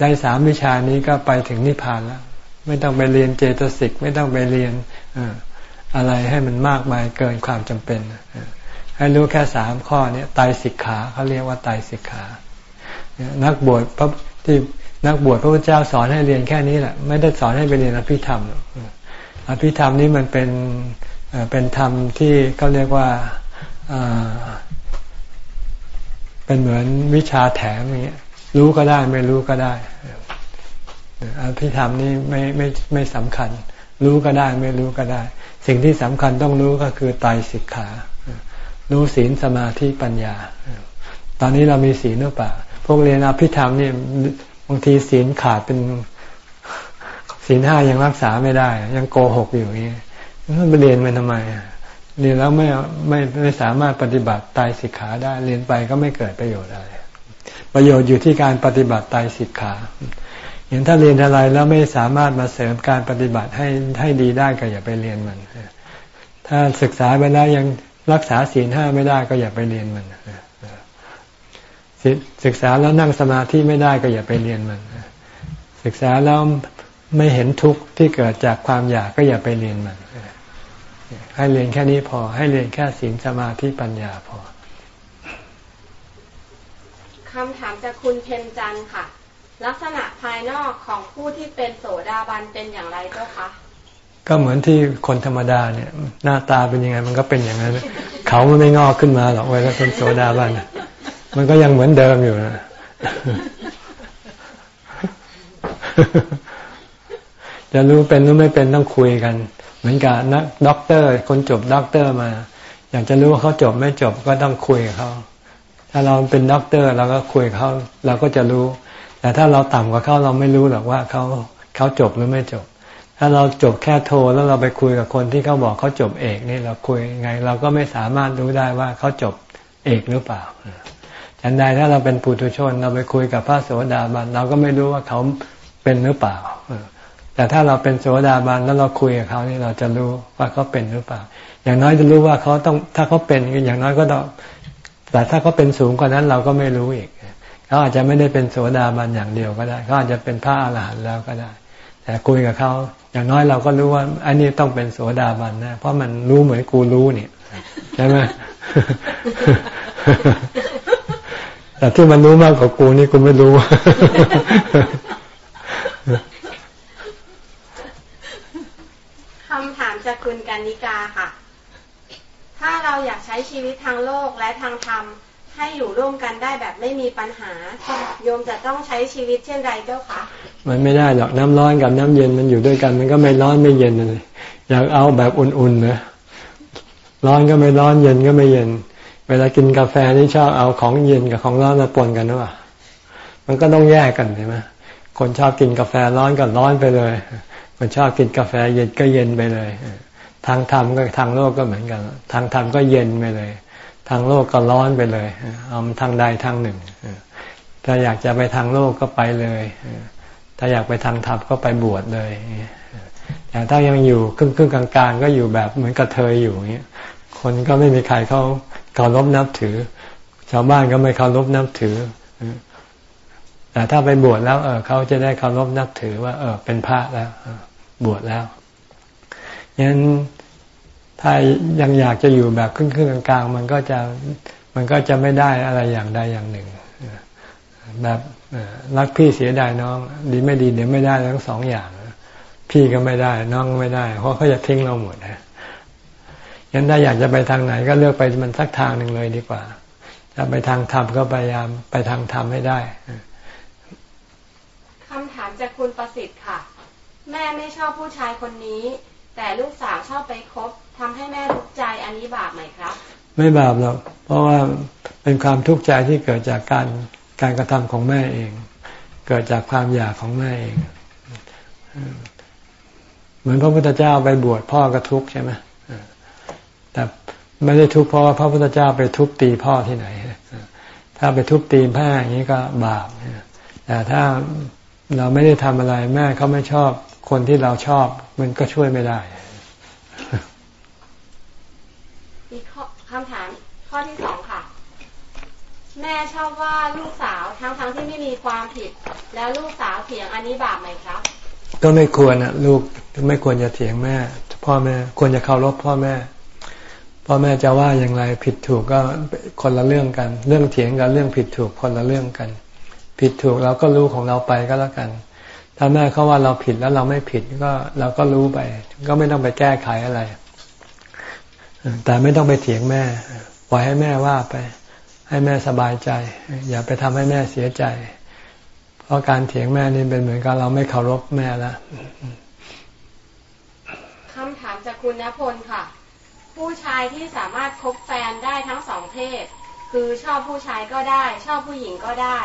A: ได้สามวิชานี้ก็ไปถึงนิพพานแล้ว ไม่ต้องไปเรียนเจตสิก ไม่ต้องไปเรียนอะไรให้มันมากมายเกินความจำเป็น ให้รู้แค่สามข้อนี้ไตสิกขาเขาเรียกว่าไตสิกขานักบวชพระที่นักบวชพระพุทธเจ้าสอนให้เรียนแค่นี้แหละ ไม่ได้สอนให้ไปเรียนอภิธรรมอภิธรรมนี้มันเป็นเป็นธรรมที่เขาเรียกว่าเป็นเหมือนวิชาแถมอย่างเงี้ยรู้ก็ได้ไม่รู้ก็ได้ อภิธรรมนี้ไม่ไม่ไม่สำคัญ รู้ก็ได้ไม่รู้ก็ได้ สิ่งที่สำคัญต้องรู้ก็คือไตสิกขา รู้ศีลสมาธิปัญญา ตอนนี้เรามีศีลหรือเปล่า พวกเรียนอภิธรรมนี่บางทีศีลขาดเป็นศีลห้ายังรักษาไม่ได้ ยังโกหกอยู่อย่างนี้มันไปเรียนมันทำไมเรียนแล้วไม่ไม่ไม่สามารถปฏิบัติตายสิกขาได้เรียนไปก็ไม่เกิดประโยชน์อะไรประโยชน์อยู่ที่การปฏิบัติตายสิกขา อย่างถ้าเรียนอะไรแล้วไม่สามารถมาเสริมการปฏิบัติให้ให้ดีได้ก็อย่าไปเรียนมัน ถ้าศึกษาไปแล้วยังรักษาศีลห้าไม่ได้ก็อย่าไปเรียนมันศึกษาแล้วนั่งสมาธิไม่ได้ก็อย่าไปเรียนมัน ศึกษาแล้วไม่เห็นทุกข์ที่เกิดจากความอยากก็อย่าไปเรียนมันให้เรียนแค่นี้พอ ให้เรียนแค่ศีลสมาธิปัญญาพอ
G: คำถามจากคุณเพ็ญจันทร์ค่ะ ลักษณะภายนอกของผู้ที่เป็นโสดาบันเป็นอย่างไรเจ้าคะ
A: ก็เหมือนที่คนธรรมดาเนี่ย หน้าตาเป็นยังไงมันก็เป็นอย่างนั้นเขามันไม่งอกขึ้นมาหรอกเวลาเป็นโสดาบันมันก็ยังเหมือนเดิมอยู่นะจะรู้เป็นหรือไม่เป็นต้องคุยกัน เหมือนกับนักด็อกเตอร์ คนจบด็อกเตอร์มา อยากจะรู้ว่าเขาจบไม่จบก็ต้องคุยกับเขาถ้าเราเป็นด็อกเตอร์เราก็คุยกับเขาเราก็จะรู้ แต่ถ้าเราต่ำกว่าเขาเราไม่รู้หรอกว่าเขาเขาจบหรือไม่จบ ถ้าเราจบแค่โทรแล้วเราไปคุยกับคนที่เขาบอกเขาจบเอกนี่เราคุยไง เราก็ไม่สามารถรู้ได้ว่าเขาจบเอกหรือเปล่าฉันใดถ้าเราเป็นปุถุชน เราไปคุยกับพระโสดาบันเราก็ไม่รู้ว่าเขาเป็นหรือเปล่าแต่ถ้าเราเป็นโสดาบันแล้วเราคุยกับเขานี่เราจะรู้ว่าเขาเป็นหรือเปล่า อย่างน้อยจะรู้ว่าเขาต้องถ้าเขาเป็นอย่างน้อยก็ต้องแต่ถ้าเขาเป็นสูงกว่านั้นเราก็ไม่รู้อีก เขาอาจจะไม่ได้เป็นโสดาบันอย่างเดียวก็ได้เขาอาจจะเป็นพระอรหันต์แล้วก็ได้ แต่คุยกับเขาอย่างน้อยเราก็รู้ว่า อันนี้ต้องเป็นโสดาบันนะเพราะมันรู้เหมือนกูรู้เนี่ยใช่ไหมแต่ที่มันรู้มากกว่ากูนี่กูไม่รู้
G: คำถามจากคุณกันนิกาค่ะ ถ้าเราอยากใช้ชีวิตทางโลกและทางธรรม ให้อยู่ร่วมกันได้แบบไม่มีปัญหาโยมจะต้องใช้ชีวิตเช่นไรเจ้าคะ
A: มันไม่ได้หรอกน้ำร้อนกับน้ำเย็นมันอยู่ด้วยกัน มันก็ไม่ร้อนไม่เย็นเลยอยากเอาแบบอุ่นๆนะร้อนก็ไม่ร้อนเย็นก็ไม่เย็น เวลากินกาแฟนี่ชอบเอาของเย็นกับของร้อนมาปนกันหรือเปล่ามันก็ต้องแยกกันใช่ไหมคนชอบกินกาแฟร้อนก็ร้อนไปเลย คนชอบกินกาแฟเย็นก็เย็นไปเลย ทางธรรมก็ทางโลกก็เหมือนกัน ทางธรรมก็เย็นไปเลย ทางโลกก็ร้อนไปเลย เอาทางใดทางหนึ่ง ถ้าอยากจะไปทางโลกก็ไปเลย ถ้าอยากไปทางธรรมก็ไปบวชเลย แต่ถ้ายังอยู่ครึ่งครึ่งกลางๆก็อยู่แบบเหมือนกระเทยอยู่เงี้ย คนก็ไม่มีใครเขาเคารพนับถือ ชาวบ้านก็ไม่เคารพนับถือ แต่ถ้าไปบวชแล้ว เออเขาจะได้เคารพนับถือว่า เออ เป็นพระแล้วบวชแล้วยั้น ถ้ายังอยากจะอยู่แบบครึ่งครึ่งกลางๆมันก็จะมันก็จะไม่ได้อะไรอย่างใดอย่างหนึ่ง แบบรักพี่เสียดายน้อง ดีไม่ดีเดี๋ยวไม่ได้ทั้งสองอย่าง พี่ก็ไม่ได้ น้องไม่ได้ เพราะเขาจะทิ้งเราหมดนะยันถ้าอยากจะไปทางไหนก็เลือกไปมันสักทางหนึ่งเลยดีกว่าถ้าไปทางธรรมก็พยายามไปทางธรรมให้ได้
G: คำถามจากคุณประสิทธิ์ค่ะ แม่ไม่ชอบผู้ชายคนนี้ แต่ลูกสาวชอบไปคบทำให้แม่ทุกข์ใจอันนี้บาปไหมครับ
A: ไม่บาปหรอกเพราะว่าเป็นความทุกข์ใจที่เกิดจากการการกระทำของแม่เอง เกิดจากความอยากของแม่เอง เหมือนพระพุทธเจ้าไปบวชพ่อก็ทุกข์ใช่ไหมแต่ไม่ได้ทุกข์เพราะว่าพระพุทธเจ้าไปทุบตีพ่อที่ไหน ถ้าไปทุบตีแม่อย่างนี้ก็บาปแต่ถ้าเราไม่ได้ทำอะไรแม่เขาไม่ชอบ คนที่เราชอบมันก็ช่วยไม่ได้
G: อีกคำถามข้อที่สองค่ะ แม่ชอบว่าลูกสาวทั้งทั้งที่ไม่มีความผิด แล้วลูกสาวเถียงอันนี้บาปไหมครับ
A: ก็ไม่ควรอะลูกไม่ควรจะเถียงแม่ พ่อแม่ควรจะเคารพพ่อแม่ พ่อแม่จะว่าอย่างไรผิดถูกก็คนละเรื่องกัน เรื่องเถียงกับเรื่องผิดถูกคนละเรื่องกัน ผิดถูกเราก็รู้ของเราไปก็แล้วกัน ถ้าแม่เขาว่าเราผิดแล้วเราไม่ผิดก็เราก็รู้ไป ก็ไม่ต้องไปแก้ไขอะไร แต่ไม่ต้องไปเถียงแม่ปล่อยให้แม่ว่าไป ให้แม่สบายใจ อย่าไปทำให้แม่เสียใจ เพราะการเถียงแม่นี่เป็นเหมือนกับเราไม่เคารพแม่ล้ว
G: คำถามจากคุณณพลค่ะ ผู้ชายที่สามารถคบแฟนได้ทั้งสองเพศ คือชอบผู้ชายก็ได้ ชอบผู้หญิงก็ได้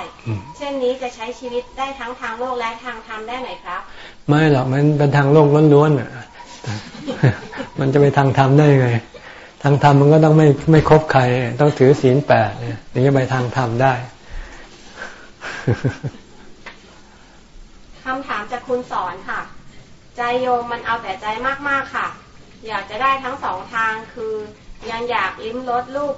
G: เช่นนี้จะใช้ชีวิตได้ทั้งทางโลกและทางธรรมได้ไหมครับ
A: ไม่หรอกมันเป็นทางโลกล้วนๆอะมันจะไปทางธรรมได้ไง ทางธรรมมันก็ต้องไม่ไม่คบใคร ต้องถือศีลแปดเนี่ยถึงจะไปทางธรรมได้
G: คำถามจากคุณสอนค่ะ ใจโยมมันเอาแต่ใจมากๆค่ะ อยากจะได้ทั้งสองทางคือยังอยากลิ้มรสรูป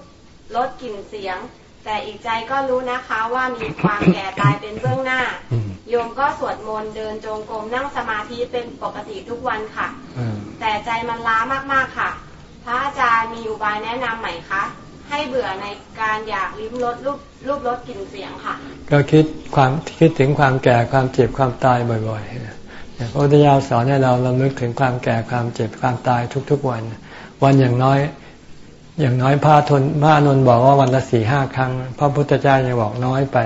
G: รสกลิ่นเสียง แต่อีกใจก็รู้นะคะว่ามีความแก่ตายเป็นเบื้องหน้า
A: อืม
G: โยมก็สวดมนต์เดินจงกรมนั่งสมาธิเป็นปกติทุกวันค่ะ
A: อ่า
G: แต่ใจมันล้ามากๆค่ะ พระอาจารย์มีอุบายแนะนำไหมคะให้เบื่อในการอยากลิ้มรสรูปรูปรสกลิ่นเสียงค่ะ
A: ก็คิดความคิดถึงความแก่ความเจ็บความตายบ่อยๆนะพระพุทธเจ้าสอนให้เราลำลึกถึงความแก่ความเจ็บความตายทุกๆวัน วันอย่างน้อย อย่างน้อยพระทนพระอนนท์บอกว่าวันละสี่ห้าครั้ง พระพุทธเจ้ายังบอกน้อยไป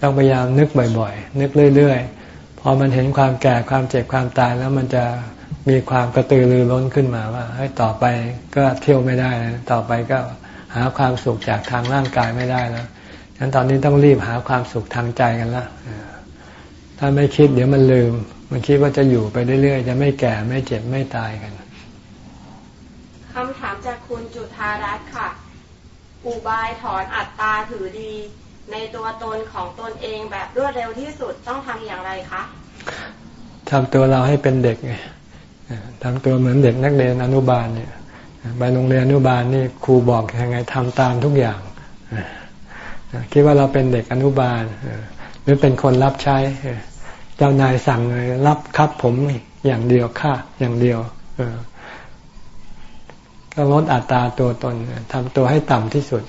A: ต้องพยายามนึกบ่อยๆ นึกเรื่อยๆ พอมันเห็นความแก่ความเจ็บความตายแล้วมันจะมีความกระตือรือร้นขึ้นมาว่าให้ต่อไปก็เที่ยวไม่ได้นะต่อไปก็หาความสุขจากทางร่างกายไม่ได้แล้วฉะนั้นตอนนี้ต้องรีบหาความสุขทางใจกันละถ้าไม่คิดเดี๋ยวมันลืม มันคิดว่าจะอยู่ไปเรื่อยๆ จะไม่แก่ไม่เจ็บไม่ตายกัน
G: คำถามจากคุณจุธารัตน์ค่ะ อุบายถอนอัตตาถือดี ในตัวตนของตนเองแบบรวดเร็วที่สุดต้องทำอย่างไรคะ
A: ทำตัวเราให้เป็นเด็กไงทำตัวเหมือนเด็กนักเรียนอนุบาลเนี่ยไปโรงเรียนอนุบาลนี่ครูบอกยังไงทำตามทุกอย่างคิดว่าเราเป็นเด็กอนุบาลหรือเป็นคนรับใช้เจ้านายสั่งเลยรับครับผมอย่างเดียวค่ะ อย่างเดียวเก็ลดอัตราตัวตนทำตัวให้ต่ำที่สุด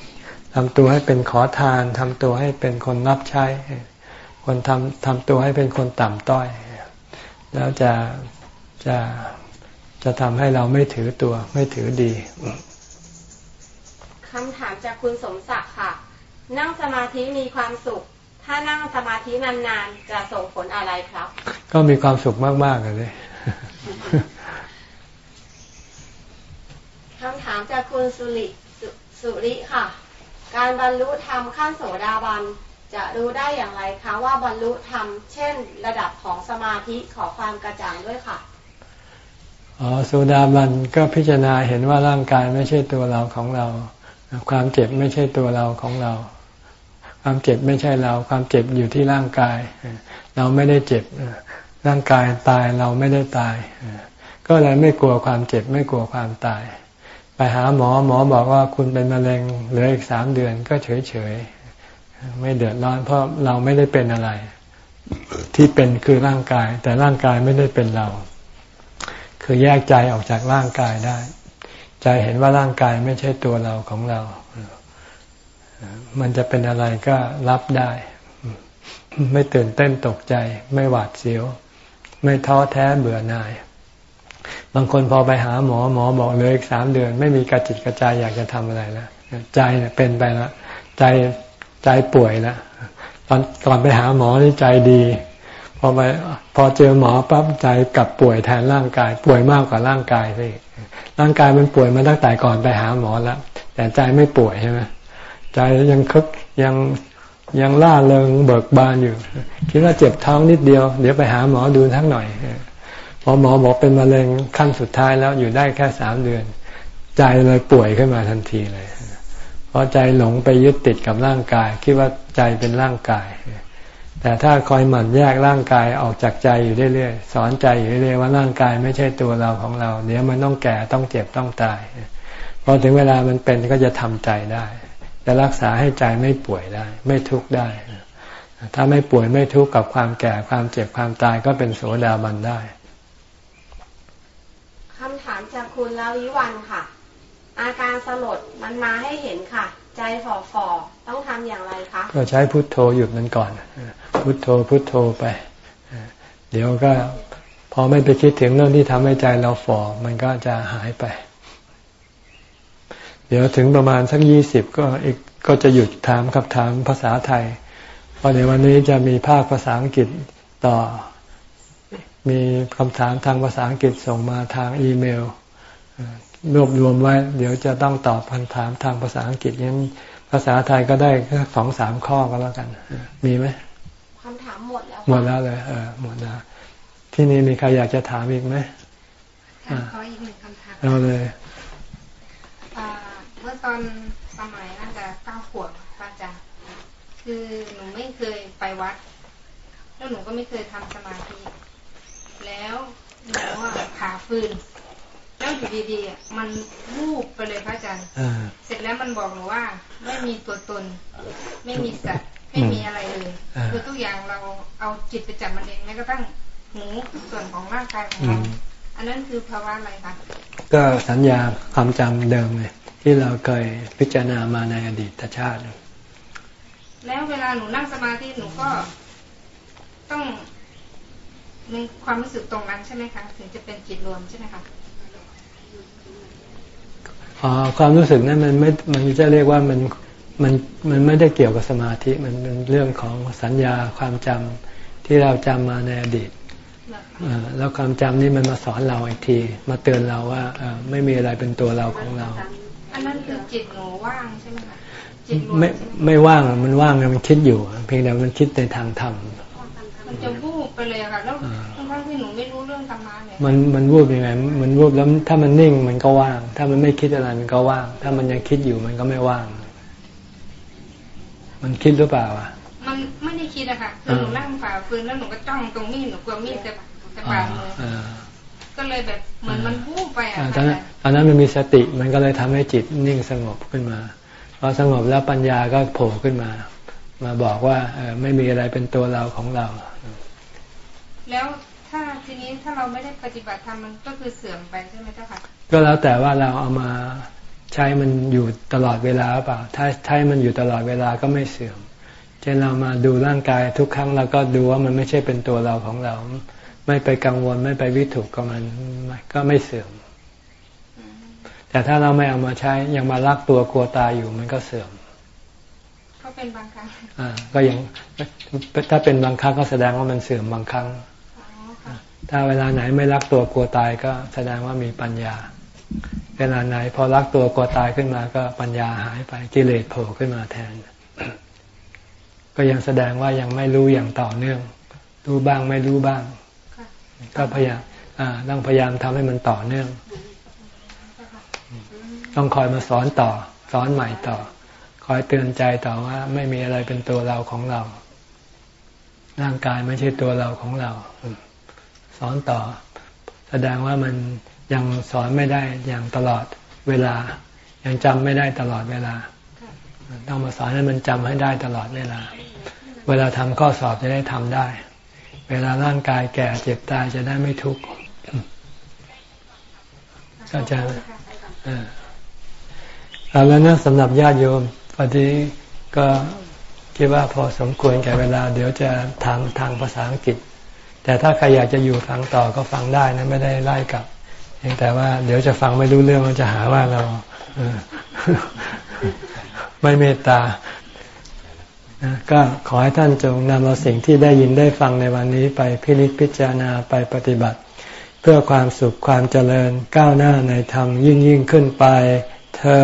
A: ทำตัวให้เป็นขอทานทำตัวให้เป็นคนรับใช้ คนทำทำตัวให้เป็นคนต่ำต้อย แล้วจะจะจะทำให้เราไม่ถือตัวไม่ถือดี
G: คำถามจากคุณสมศักดิ์ค่ะ นั่งสมาธิมีความสุข ถ้านั่งสมาธินานๆ จะส่งผลอะไรครับ
A: ก็มีความสุขมากๆเลย
G: คำถามจากคุณสุริสุสุริค่ะ การบรรลุธรรมขั้นโสดาบันจะรู้ได้อย่างไรคะว่าบรรลุธรรมเช่น ระดับของสมาธิขอความกระจ่างด้วยค่ะ
A: อ๋อโซดาบันก็พิจารณาเห็นว่าร่างกายไม่ใช่ตัวเราของเรา ความเจ็บไม่ใช่ตัวเราของเรา ความเจ็บไม่ใช่เรา ความเจ็บอยู่ที่ร่างกาย เราไม่ได้เจ็บร่างกายตายเราไม่ได้ตาย ก็เลยไม่กลัวความเจ็บไม่กลัวความตาย ไปหาหมอหมอบอกว่าคุณเป็นมะเร็งเหลืออีกสามเดือนก็เฉยเฉยไม่เดือดร้อนเพราะเราไม่ได้เป็นอะไร ที่เป็นคือร่างกาย แต่ร่างกายไม่ได้เป็นเรา คือแยกใจออกจากร่างกายได้ ใจเห็นว่าร่างกายไม่ใช่ตัวเราของเรา มันจะเป็นอะไรก็รับได้ ไม่ตื่นเต้นตกใจ ไม่หวาดเสียว ไม่ท้อแท้เบื่อหน่าย บางคนพอไปหาหมอหมอบอกเลยอีกสามเดือน ไม่มีกระจิตกระจายอยากจะทำอะไรแล้วใจเนี่ยเป็นไปแล้วใจใจป่วยแล้วตอนก่อนไปหาหมอนี่ใจดีพอไปพอเจอหมอปั๊บใจกลับป่วยแทนร่างกาย ป่วยมากกว่าร่างกายสิร่างกายมันป่วยมาตั้งแต่ก่อนไปหาหมอแล้วแต่ใจไม่ป่วยใช่ไหมใจยังคึกยังยังล่าเริงเบิกบานอยู่ คิดว่าเจ็บท้องนิดเดียว เดี๋ยวไปหาหมอดูทั้งหน่อย พอหมอบอกเป็นมะเร็งขั้นสุดท้ายแล้วอยู่ได้แค่สามเดือน ใจเลยป่วยขึ้นมาทันทีเลย เพราะใจหลงไปยึดติดกับร่างกาย คิดว่าใจเป็นร่างกาย แต่ถ้าคอยหมั่นแยกร่างกายออกจากใจอยู่เรื่อยๆสอนใจอยู่เรื่อยๆว่าร่างกายไม่ใช่ตัวเราของเรา เดี๋ยวมันต้องแก่ต้องเจ็บต้องตายพอถึงเวลามันเป็นก็จะทำใจได้จะรักษาให้ใจไม่ป่วยได้ ไม่ทุกข์ได้ ถ้าไม่ป่วยไม่ทุกข์กับความแก่ความเจ็บความตายก็เป็นโสดาบันได้
G: คำถามจากคุณลาวิวันค่ะ อาการสลดมันมาให้เห็นค่ะ ใจฝ่อฝ่อต้องทำอย่างไรคะ
A: ก็ใช้พุทโธหยุดมันก่อน พุทโธพุทโธไป เดี๋ยวก็พอไม่ไปคิดถึงเรื่องที่ทำให้ใจเราฝ่อมันก็จะหายไป เดี๋ยวถึงประมาณสักยี่สิบก็อีกก็จะหยุดถามคำถามภาษาไทย เพราะเดี๋ยววันนี้จะมีภาคภาษาอังกฤษต่อ มีคำถามทางภาษาอังกฤษส่งมาทางอีเมลรวบรวมไว้ เดี๋ยวจะต้องตอบคำถามทางภาษาอังกฤษงั้นภาษาไทยก็ได้แค่สองสามข้อก็แล้วกัน มีไหม
G: คำถามหมดแล้ว
A: หมดแล้วเลยเออหมดแล้วที่นี่มีใครอยากจะถามอีกไหม
E: ค่ะขออีกหนึ่งคำถาม
A: เอาเลย
E: อ่าเมื่อตอนสมัยน่าจะเก้าขวบพระอาจารย์คือหนูไม่เคยไปวัด แล้วหนูก็ไม่เคยทำสมาธิ แล้วหนูอะผ่าฟืนแล้วอยู่ดีๆอะมันวูบไปเลยพระอาจารย์
A: อ่า
E: เสร็จแล้วมันบอกหนูว่า ไม่มีตัวตน ไม่มีสัตว์ไม่มีอะไรเลย
A: อ่า
E: คือทุกอย่างเราเอาจิตไปจับมันเองแม้กระทั่งหูส่วนของร่างกายของ
A: อื
E: เรา
A: ม
E: อันนั้นคือภาวะอะไรคะ
A: ก็สัญญาความจำเดิมเลยที่เราเคยพิจารณามาในอดีตชาติ
E: แล้วเวลาหนูนั่งสมาธิหนูก็ต้อง มีความรู้สึกตรงนั้นใช่ไหมคะถึงจะเป็นจิตรวมใช่ไหมคะ
A: อ๋อความรู้สึกนั้นมันไม่มันจะเรียกว่ามันมันมันไม่ได้เกี่ยวกับสมาธิมันเป็นเรื่องของสัญญาความจำที่เราจำมาในอดีต
E: เหรอคะ
A: เอ่อแล้วความจำนี่มันมาสอนเราอีกที มาเตือนเราว่าเอ่อไม่มีอะไรเป็นตัวเราของเรา
E: อันนั้นคือจิตหนูว่างใช่ไหมคะจิตรวม
A: ไม่
E: ใช่ไหม
A: ไม่ว่างมันว่างมันคิดอยู่ เพียงแต่มันคิดในทางธรรม
E: มันจะวูบไปเลยอะค่ะแล้ว
A: อ่า
E: ทั้งๆที่หนูไม่รู้เรื่องธรรมะเลย
A: มันมันวูบยังไงมันวูบแล้วถ้ามันนิ่งมันก็ว่าง ถ้ามันไม่คิดอะไรมันก็ว่าง ถ้ามันยังคิดอยู่มันก็ไม่ว่าง มันคิดหรือเปล่าอะ
E: มันไม่ได้คิดอะค่ะคือหนูนั่งฝ่าฟืนแล้วหนูก็จ้องตรงมีดหนูกลัวมีดจะจะบาดมือ
A: อ่า
E: ก็เลยแบบเหมือนมันวูบไปอะ
A: อ่าตอ
E: ค่ะ
A: นนั้นตอนนั้นมันมีสติมันก็เลยทำให้จิตนิ่งสงบขึ้นมาพอสงบแล้วปัญญาก็โผล่ขึ้นมา มาบอกว่าเออไม่มีอะไรเป็นตัวเราของเรา
E: แล้วถ้าทีนี้ถ้าเราไม่ได้ปฏิบัติธรรมมันก็คือเสื่อมไปใช่ไหมเจ้าค่ะ
A: ก็แล้วแต่ว่าเราเอามาใช้มันอยู่ตลอดเวลาหรือเปล่า ถ้าใช้มันอยู่ตลอดเวลาก็ไม่เสื่อม เช่นเรามาดูร่างกายทุกครั้งเราก็ดูว่ามันไม่ใช่เป็นตัวเราของเรา ไม่ไปกังวลไม่ไปวิตกกับมันก็ไม่เสื่อม แต่ถ้าเราไม่เอามาใช้ยังมารักตัวกลัวตายอยู่มันก็เสื่อม
E: ก็เป็นบางครั้ง
A: อ่าก็ยังถ้าเป็นบางครั้งก็แสดงว่ามันเสื่อมบางครั้ง
E: อ๋อค่ะ
A: ถ้าเวลาไหนไม่รักตัวกลัวตายก็แสดงว่ามีปัญญา เวลาไหนพอรักตัวกลัวตายขึ้นมาก็ปัญญาหายไปกิเลสโผล่ขึ้นมาแทน ก็ยังแสดงว่ายังไม่รู้อย่างต่อเนื่อง รู้บ้างไม่รู้บ้าง ก็พยายามต้องพยายามทำให้มันต่อเนื่อง ต้องคอยมาสอนต่อ สอนใหม่ต่อ คอยเตือนใจต่อว่าไม่มีอะไรเป็นตัวเราของเรา ร่างกายไม่ใช่ตัวเราของเราอืม สอนต่อ แสดงว่ามันยังสอนไม่ได้อย่างตลอดเวลา ยังจำไม่ได้ตลอดเวลา ต้องมาสอนให้มันจำให้ได้ตลอดเวลา เวลาทำข้อสอบจะได้ทำได้ เวลาร่างกายแก่เจ็บตายจะได้ไม่ทุกข์เข้าใจไหมเออเอาแล้วนะสำหรับญาติโยมพอดีก็คิดว่าพอสมควรแก่เวลา เดี๋ยวจะถามทางภาษาอังกฤษ แต่ถ้าใครอยากจะอยู่ฟังต่อก็ฟังได้นะไม่ได้ไล่กลับเพียงแต่ว่าเดี๋ยวจะฟังไม่รู้เรื่องมันจะหาว่าเราไม่เมตตาก็ขอให้ท่านจงนำเอาสิ่งที่ได้ยินได้ฟังในวันนี้ไปพินิจพิจารณาไปปฏิบัติ เพื่อความสุขความเจริญก้าวหน้าในธรรมยิ่งยิ่งขึ้นไปเทอ